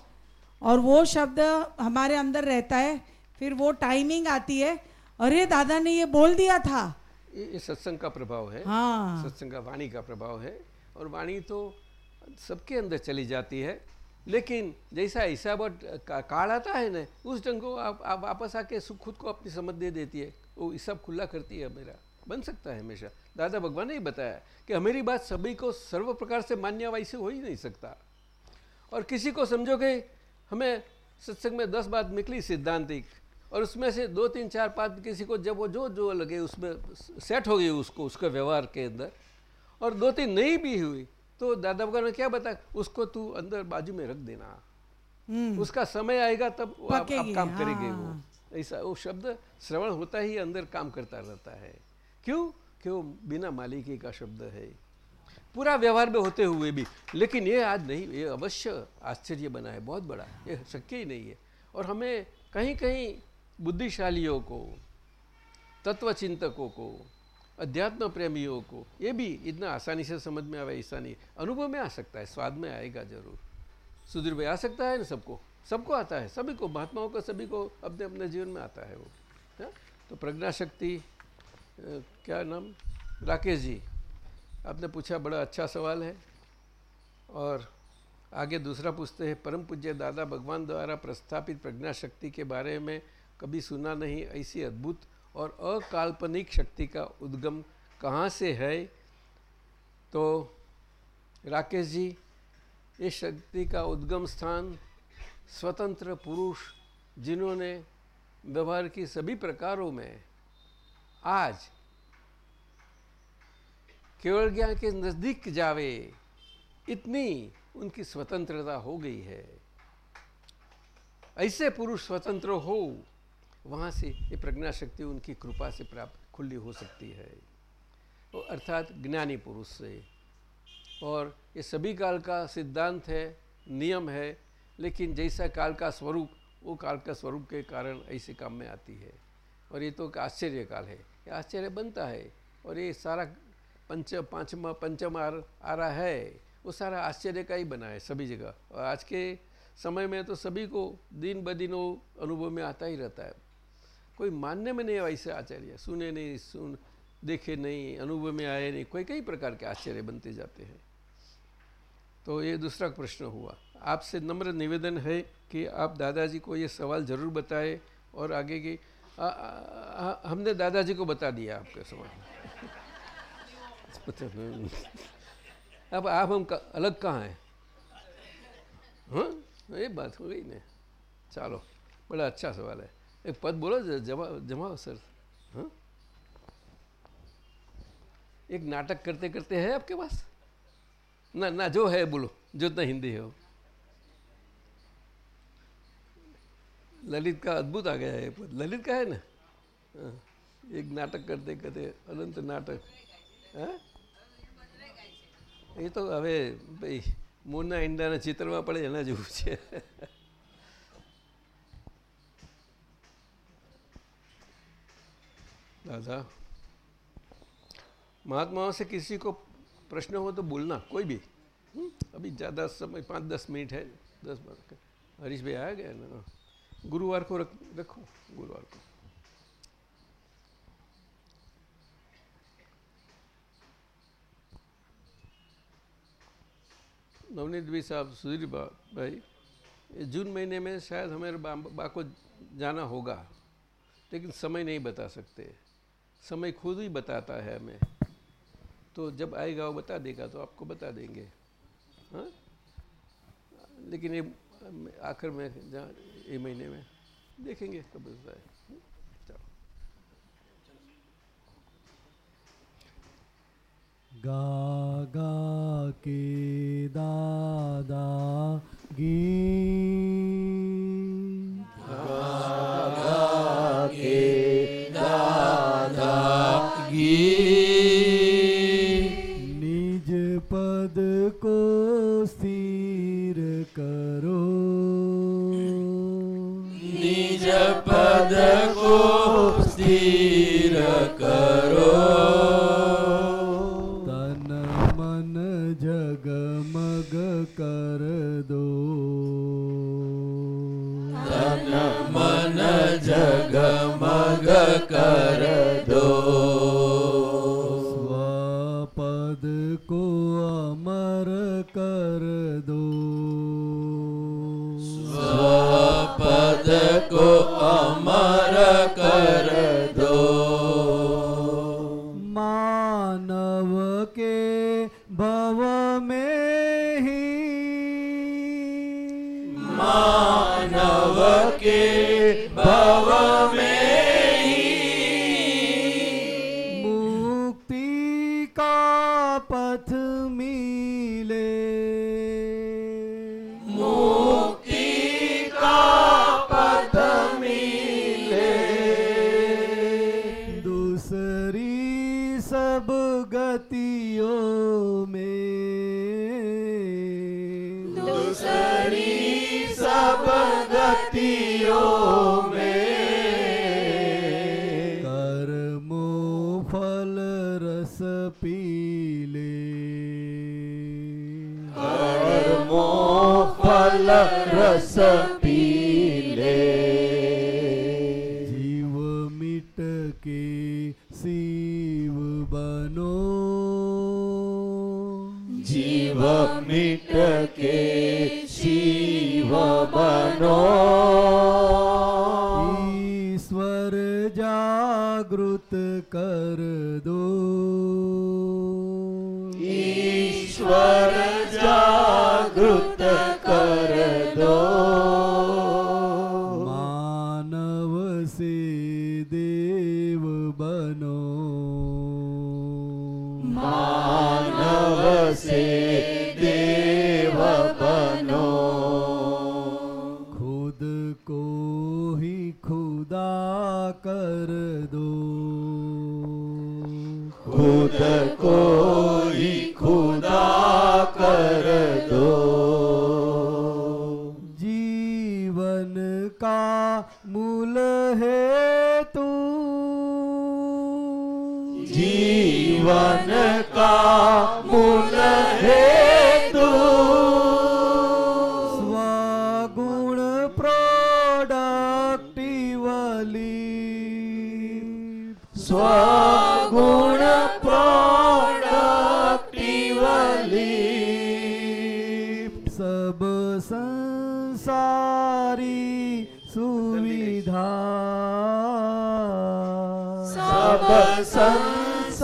और वो शब्द हमारे अंदर रहता है फिर वो टाइमिंग आती है। अरे दादा ने ये बोल दिया था। ये सत्संग का प्रभाव है। हाँ। सत्संग का वाणी का प्रभाव है और वाणी तो सबके अंदर चली जाती है। लेकिन जैसा ऐसा बट काल आता है ना उस ढंग को आप, आप वापस आके खुद को अपनी समझ दे देती है। वो सब खुला करती है मेरा। बन सकता है हमेशा। दादा भगवान ने ही बताया कि हमारी बात सभी को सर्व प्रकार से मान्य वैसे हो ही नहीं सकता। और किसी को समझो कि हमें सत्संग में दस बात निकली सिद्धांतिक और उसमें से दो तीन चार पाँच किसी को जब वो जो जो लगे उसमें सेट हो गई उसको उसके व्यवहार के अंदर और दो तीन नहीं भी हुई तो दादा भगवान ने क्या बताया? उसको तू अंदर बाजू में रख देना। हम्म। उसका समय आएगा तब आप, आप काम हाँ। करेंगे वो। ऐसा वो शब्द श्रवण होता ही अंदर काम करता रहता है। क्यों? क्यों? बिना मालिकी का शब्द है। पूरा व्यवहार में होते हुए भी। लेकिन ये आज नहीं, ये अवश्य आश्चर्य बना है, बहुत बड़ा। ये शक्य ही नहीं है। और हमें कहीं कहीं बुद्धिशालियों को, तत्वचिंतकों को अध्यात्म प्रेमियों को, ये भी इतना आसानी से समझ में आवे, ऐसा नहीं। अनुभव में आ सकता है, स्वाद में आएगा ज़रूर। सुधीर भाई आ सकता है ना सबको? सबको आता है। सभी को, महात्माओं का, सभी को अपने अपने जीवन में आता है वो। है? हाँ? तो प्रज्ञा शक्ति क्या नाम? राकेश जी, आपने पूछा बड़ा अच्छा सवाल है और आगे दूसरा पूछते हैं, परम पूज्य दादा भगवान द्वारा प्रस्थापित प्रज्ञा शक्ति के बारे में कभी सुना नहीं, ऐसी अद्भुत और अकाल्पनिक शक्ति का उद्गम कहाँ से है? तो राकेश जी इस शक्ति का उद्गम स्थान स्वतंत्र पुरुष जिन्होंने व्यवहार की सभी प्रकारों में आज केवल ज्ञान के नज़दीक जावे, इतनी उनकी स्वतंत्रता हो गई है। ऐसे पुरुष स्वतंत्र हो, वहाँ से ये प्रज्ञा शक्ति उनकी कृपा से प्राप्त खुली हो सकती है। तो अर्थात ज्ञानी पुरुष से। और ये सभी काल का सिद्धांत है, नियम है, लेकिन जैसा काल का स्वरूप, वो काल का स्वरूप के कारण ऐसे काम में आती है। और ये तो आश्चर्य काल है। ये आश्चर्य बनता है और ये सारा पंच पांचवा पंचम आ, आ रहा है। वो सारा आश्चर्य का ही बना है सभी जगह। और आज के समय में तो सभी को दिन ब दिन वो अनुभव में आता ही रहता है। कोई मानने में नहीं वैसे आचार्य। सुने नहीं सुन देखे नहीं अनुभव में आए नहीं। कोई कई प्रकार के आश्चर्य बनते जाते हैं। तो ये दूसरा प्रश्न हुआ। आपसे नम्र निवेदन है कि आप दादाजी को ये सवाल ज़रूर बताएँ और आगे की हमने दादाजी को बता दिया आपका सवाल अब आप हम अलग कहाँ हैं? हाँ? ये बात हो गई ना। चलो, बड़ा अच्छा सवाल है। एक पद बोलो जमा जमा सर हाँ? एक नाटक करते करते है आपके पास? ना ना, जो है बोलो जो इतना हिंदी है। ललित का अद्भुत आ गया है पद ललित का है ना हाँ, एक नाटक करते करते अनंत नाटक हाँ એ તો હવે ભાઈ મૂળના ઈંડાના ચિત્રમાં પડે એના જેવું છે दादा महात्माओं से किसी को प्रश्न हो तो बोलना कोई भी अभी ज़्यादा समय पाँच दस मिनट है दस बार हरीश भाई आ गया ना गुरुवार को रख रखो गुरुवार को। नवनीत भी साहब सुधीर भाई जून महीने में शायद हमें बा, बा को जाना होगा लेकिन समय नहीं बता सकते। समय खुद ही बताता है हमें। तो जब आएगा वो बता देगा तो आपको बता देंगे। हाँ? लेकिन ये आखिर में जहाँ ये महीने में देखेंगे कब होता है। गा गा के दादा गी। निज निज पद को स्थिर करो तन मन जगमग कर दो तन मन जगमग कर दो स्वपद को अमर कर दो स्वपद को अमर कर। रस पीले जीव मिट के शिव बनो। जीव मिट के शिव बनो। ईश्वर जागृत कर दो। संसारी सुविधा। सब संसारी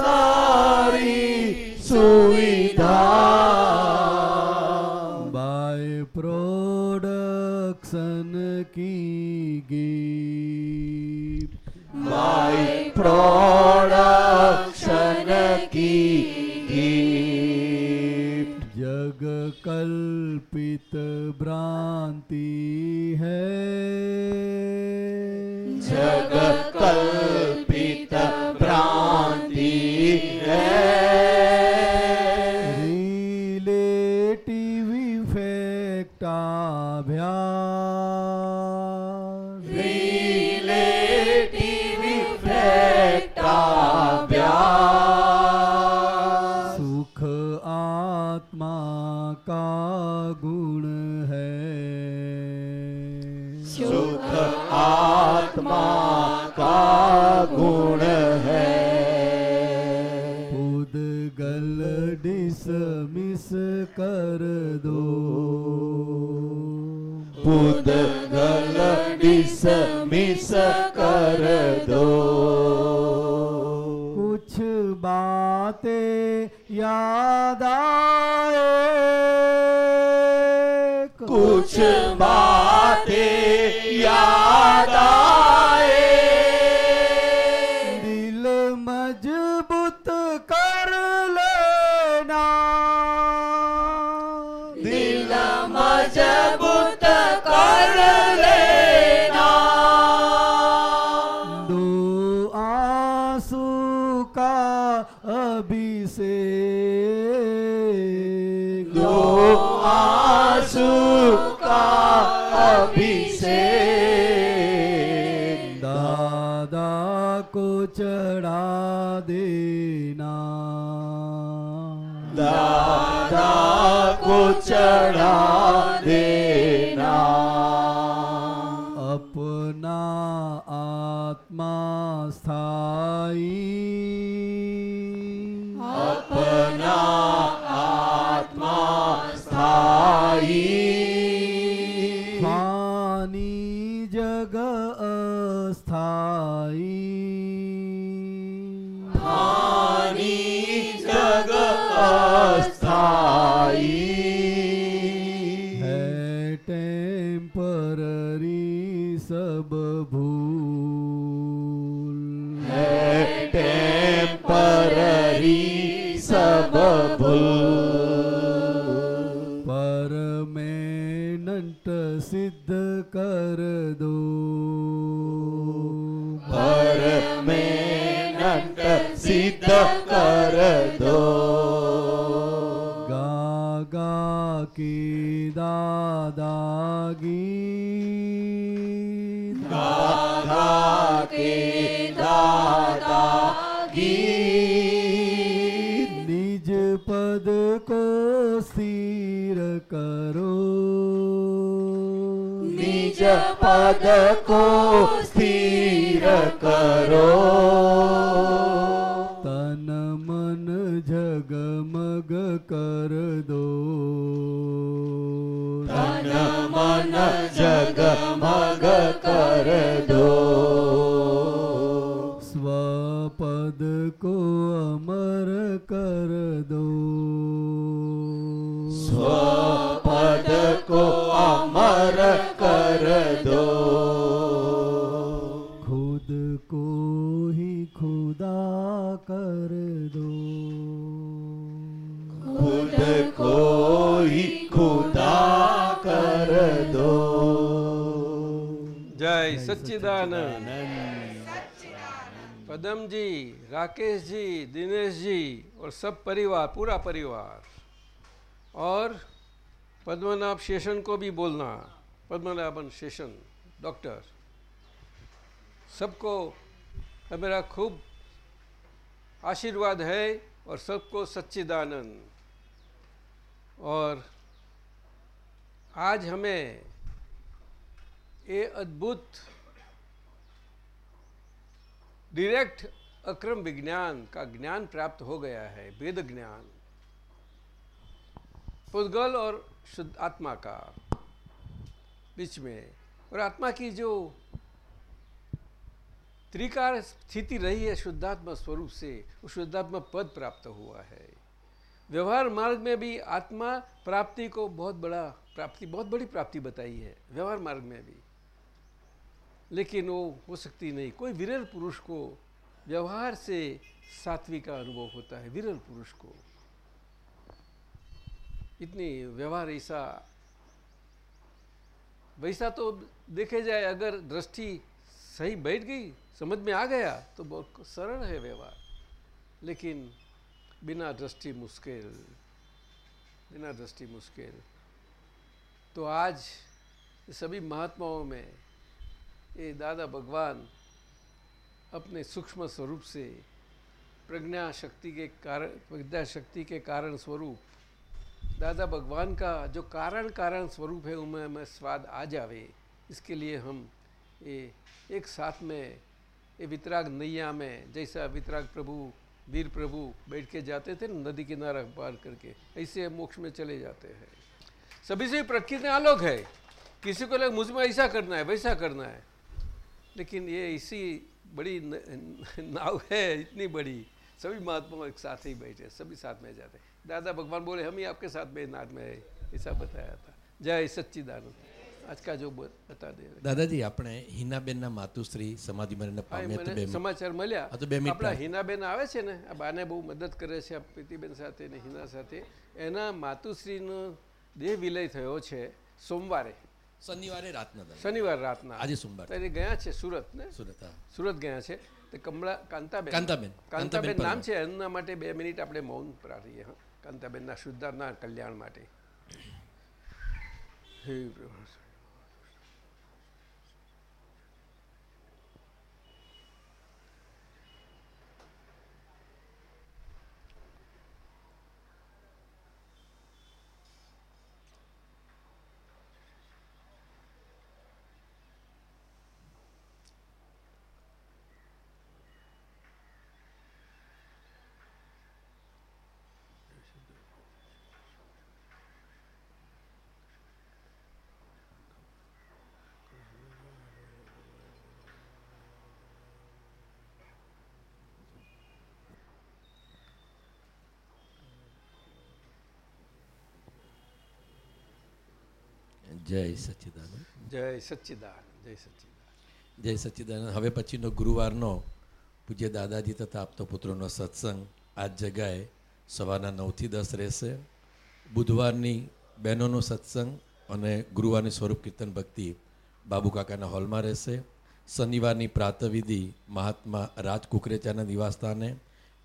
सुविधा। बाय प्रोडक्शन की गिफ्ट। बाय प्रोडक्शन कल्पित पुदगल डिस मिस कर दो कुछ बातें याद आए। कुछ बातें याद आए टेम्पररी सब भूल पद को स्थिर करो। तन मन जगमग कर दो। तन मन जगमग कर दो। स्वपद को अमर कर दो। स्वपद को अमर कर दो खुद को ही खुदा कर दो। खुद को ही खुदा कर दो। जय सच्चिदानंद। पदम जी राकेश जी दिनेश जी और सब परिवार पूरा परिवार। और पद्मनाभ शेषन को भी बोलना। पद्मनाभन शेषन डॉक्टर। सबको मेरा खूब आशीर्वाद है और सबको सच्चिदानंद। और आज हमें ये अद्भुत डायरेक्ट अक्रम विज्ञान का ज्ञान प्राप्त हो गया है, वेद ज्ञान। पुद्गल और शुद्ध आत्मा का। बीच में। और आत्मा की जो त्रिकार स्थिति रही है शुद्धात्मा स्वरूप से उस शुद्धात्मा पद प्राप्त हुआ है। व्यवहार मार्ग में भी आत्मा प्राप्ति को बहुत बड़ा प्राप्ति, बहुत बड़ी प्राप्ति बताई है, व्यवहार मार्ग में भी। लेकिन वो हो सकती नहीं। कोई विरल पुरुष को व्यवहार से सात्विक का अनुभव होता है, विरल पुरुष को। इतनी व्यवहार ऐसा वैसा तो देखे जाए, अगर दृष्टि सही बैठ गई, समझ में आ गया तो बहुत सरल है व्यवहार। लेकिन बिना दृष्टि मुश्किल, बिना दृष्टि मुश्किल तो आज सभी महात्माओं में ये दादा भगवान अपने सूक्ष्म स्वरूप से प्रज्ञा शक्ति के कारण, प्रज्ञा शक्ति के कारण स्वरूप दादा भगवान का जो कारण कारण स्वरूप है, उनमें हमें स्वाद आ जावे, इसके लिए हम ये एक साथ में ये वितराग नैया में, जैसा वितराग प्रभु, वीर प्रभु बैठ के जाते थे नदी किनारा पार करके, ऐसे मोक्ष में चले जाते हैं। सभी से प्रकृति आलोक है। किसी को लगे मुझमें ऐसा करना है, वैसा करना है। लेकिन ये इसी बड़ी नाव है, इतनी बड़ी। सभी महात्मा एक साथ ही बैठे, सभी साथ में जाते दादा भगवान बोले हम ही आपके साथ में नाद में है ऐसा बताया था जय सच्चिदानंद आज का जो ब- बता दे દાદાજી આપણે હિનાબેનના માતુશ્રી સમાધિ મરણ હા, પામ્યા તો મને બે મિનિટ. સમાચાર મળ્યા હા, તો બે મિનિટ આપણા થાય. હિનાબેન આવે છે ને આ બાને બહુ મદદ કરે છે આ પ્રીતિબેન સાથે ને હિના સાથે એના માતુશ્રીનો દેહ વિલય થયો છે સોમવારે શનિવારે રાતના દાદા શનિવાર રાતના આજે સોમવાર. ત્યારે ગયા છે સુરત ને સુરત હા. સુરત ગયા છે તે કમળા કાંતાબેન કાંતાબેન. કાંતાબેન કાંતાબેન નામ છે એમના માટે બે મિનિટ આપણે મૌન પ્રાર્થીએ હા કાંતાબેનના શુદ્ધારના કલ્યાણ માટે હે પ્રભુ. જય સચ્ચિદાનંદ. જય સચ્ચિદાનંદ જય સચ્ચિદાનંદ. જય સચ્ચિદાનંદ. હવે પછીનો ગુરુવારનો પૂજ્ય દાદાજી તથા આપતો પુત્રોનો સત્સંગ આ જગાએ સવારના નવથી દસ રહેશે. બુધવારની બહેનોનો સત્સંગ અને ગુરુવારની સ્વરૂપ કીર્તન ભક્તિ બાબુ કાકાના હોલમાં રહેશે. શનિવારની પ્રાતવિધિ મહાત્મા રાજ કુકરેચાના નિવાસસ્થાને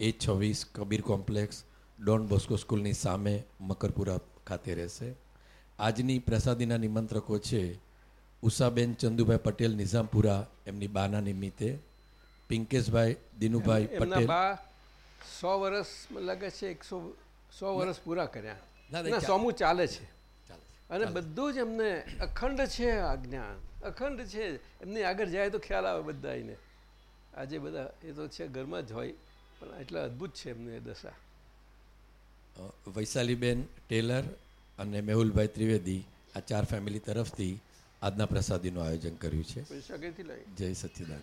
એ છવ્વીસ કબીર કોમ્પ્લેક્સ ડોન બોસ્કો સ્કૂલની સામે મકરપુરા ખાતે રહેશે. આજની પ્રસાદીના નિમંત્રકો છે ઉષાબેન ચંદુભાઈ પટેલ નિઝામપુરા એમની બાના નિમિત્તે પિંકેશભાઈ દિનુભાઈ પટેલ. સો વર્ષ લાગે છે એકસો સો વર્ષ પૂરા કર્યા. સોમું ચાલે છે. અને બધું જ એમને અખંડ છે આ જ્ઞાન. અખંડ છે. એમની આગળ જાય તો ખ્યાલ આવે બધા એને આજે બધા એ તો છે ઘરમાં જ હોય પણ એટલા અદ્ભુત છે એમની એ દશા. વૈશાલીબેન ટેલર અને મેહુલભાઈ ત્રિવેદી આ ચાર ફેમિલી તરફથી આજના પ્રસાદીનું આયોજન કર્યું છે. જય સચિદાન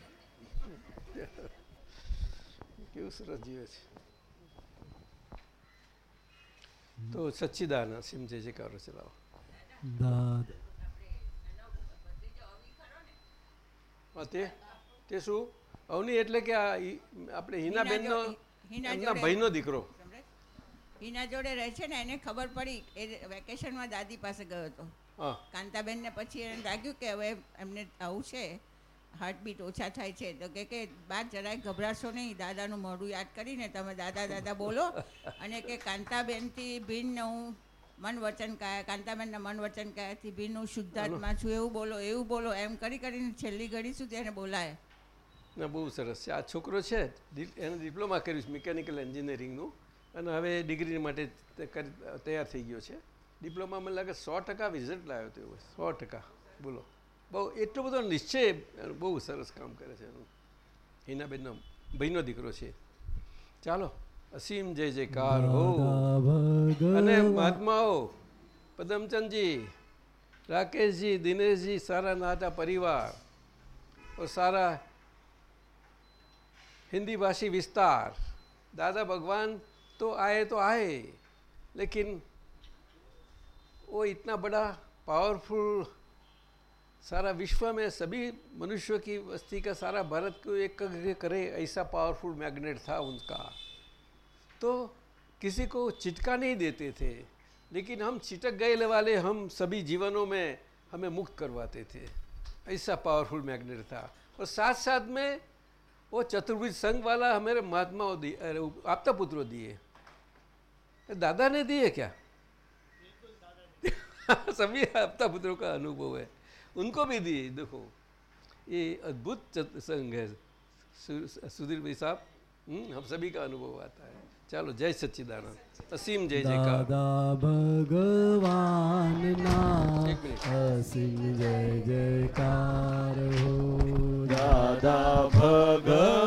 કેવું સરસ જીવે છે. તો સચ્ચિદાનંદ સિમ જે જે કરો ચલાવો તે? તે શું? અવની એટલે કે આ આપણે હિનાબેનનો હિના એમના ભાઈનો દીકરો. હિના જોડે રહે છે ને એને ખબર પડી એ વેકેશનમાં દાદી પાસે ગયો હતો. કાંતાબેનને પછી એને લાગ્યું કે હવે એમને આવું છે હાર્ટબીટ ઓછા થાય છે તો કે કે બાર જરાય ગભરાશો નહીં દાદાનું મોઢું યાદ કરીને તમે દાદા દાદા બોલો. અને કે કાંતાબેનથી ભિન્ન હું મન વચન કાયા કાંતાબેનના મન વચન કાયાથી ભીન હું શુદ્ધાત્મા છું એવું બોલો એવું બોલો એમ કરી કરીને છેલ્લી ઘડી સુધી એને બોલાય. ના બહુ સરસ છે. આ છોકરો છે એને ડિપ્લોમા કર્યું છે મિકેનિકલ એન્જિનિયરિંગનું અને હવે ડિગ્રી માટે તૈયાર થઈ ગયો છે. ડિપ્લોમા મને લાગે સો ટકા રિઝલ્ટ લાવ્યો હતો એવો સો ટકા. બોલો. બહુ એટલો બધો નિશ્ચય બહુ સરસ કામ કરે છે. એનું. હિનાબેનનો ભાઈનો દીકરો છે. ચાલો. અસીમ જય જયકાર. હો અને મહાત્માઓ પદમચંદજી રાકેશજી દિનેશજી સારા નાતા પરિવાર સારા હિન્દી ભાષી વિસ્તાર દાદા ભગવાન तो आए तो आए, लेकिन वो इतना बड़ा पावरफुल सारा विश्व में सभी मनुष्यों की वस्ती का सारा भारत को एक करे, ऐसा पावरफुल मैग्नेट था उनका। तो किसी को चिटका नहीं देते थे, लेकिन हम चिटक गए वाले हम सभी जीवनों में हमें मुक्त करवाते थे। ऐसा पावरफुल मैग्नेट था। और साथ साथ में वो चतुर्भुज संघ वाला हमारे महात्मा दिए आपता पुत्रों दिए। दादा ने दिए क्या? सभी आपता पुत्रों का अनुभव है। उनको भी दिए देखो ये अद्भुत संघ है। सुधीर भाई साहब हम्म, हम सभी का अनुभव आता है। चलो जय सच्चिदानंद। असीम जय जय दादा भगवान असीम जय जयकार हो। दादा भगवान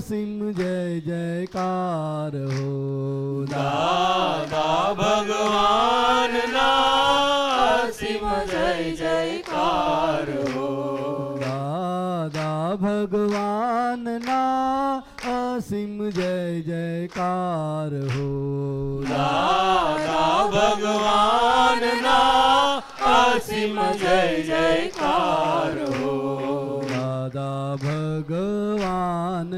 અસીમ જય જયકાર હો દાદા ભગવાનના સિંહ જય જયકાર હો દાદા ભગવાનના અસીમ જય જયકાર હો દાદા ભગવાનના અસીમ જય જયકાર હો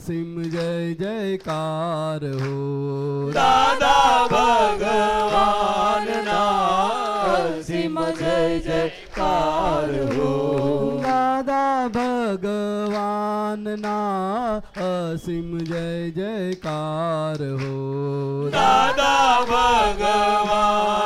सिम जय जयकार हो। दादा भगवान ना सिम जय जयकार हो। दादा भगवान ना सिम जय जयकार हो। दादा भगवान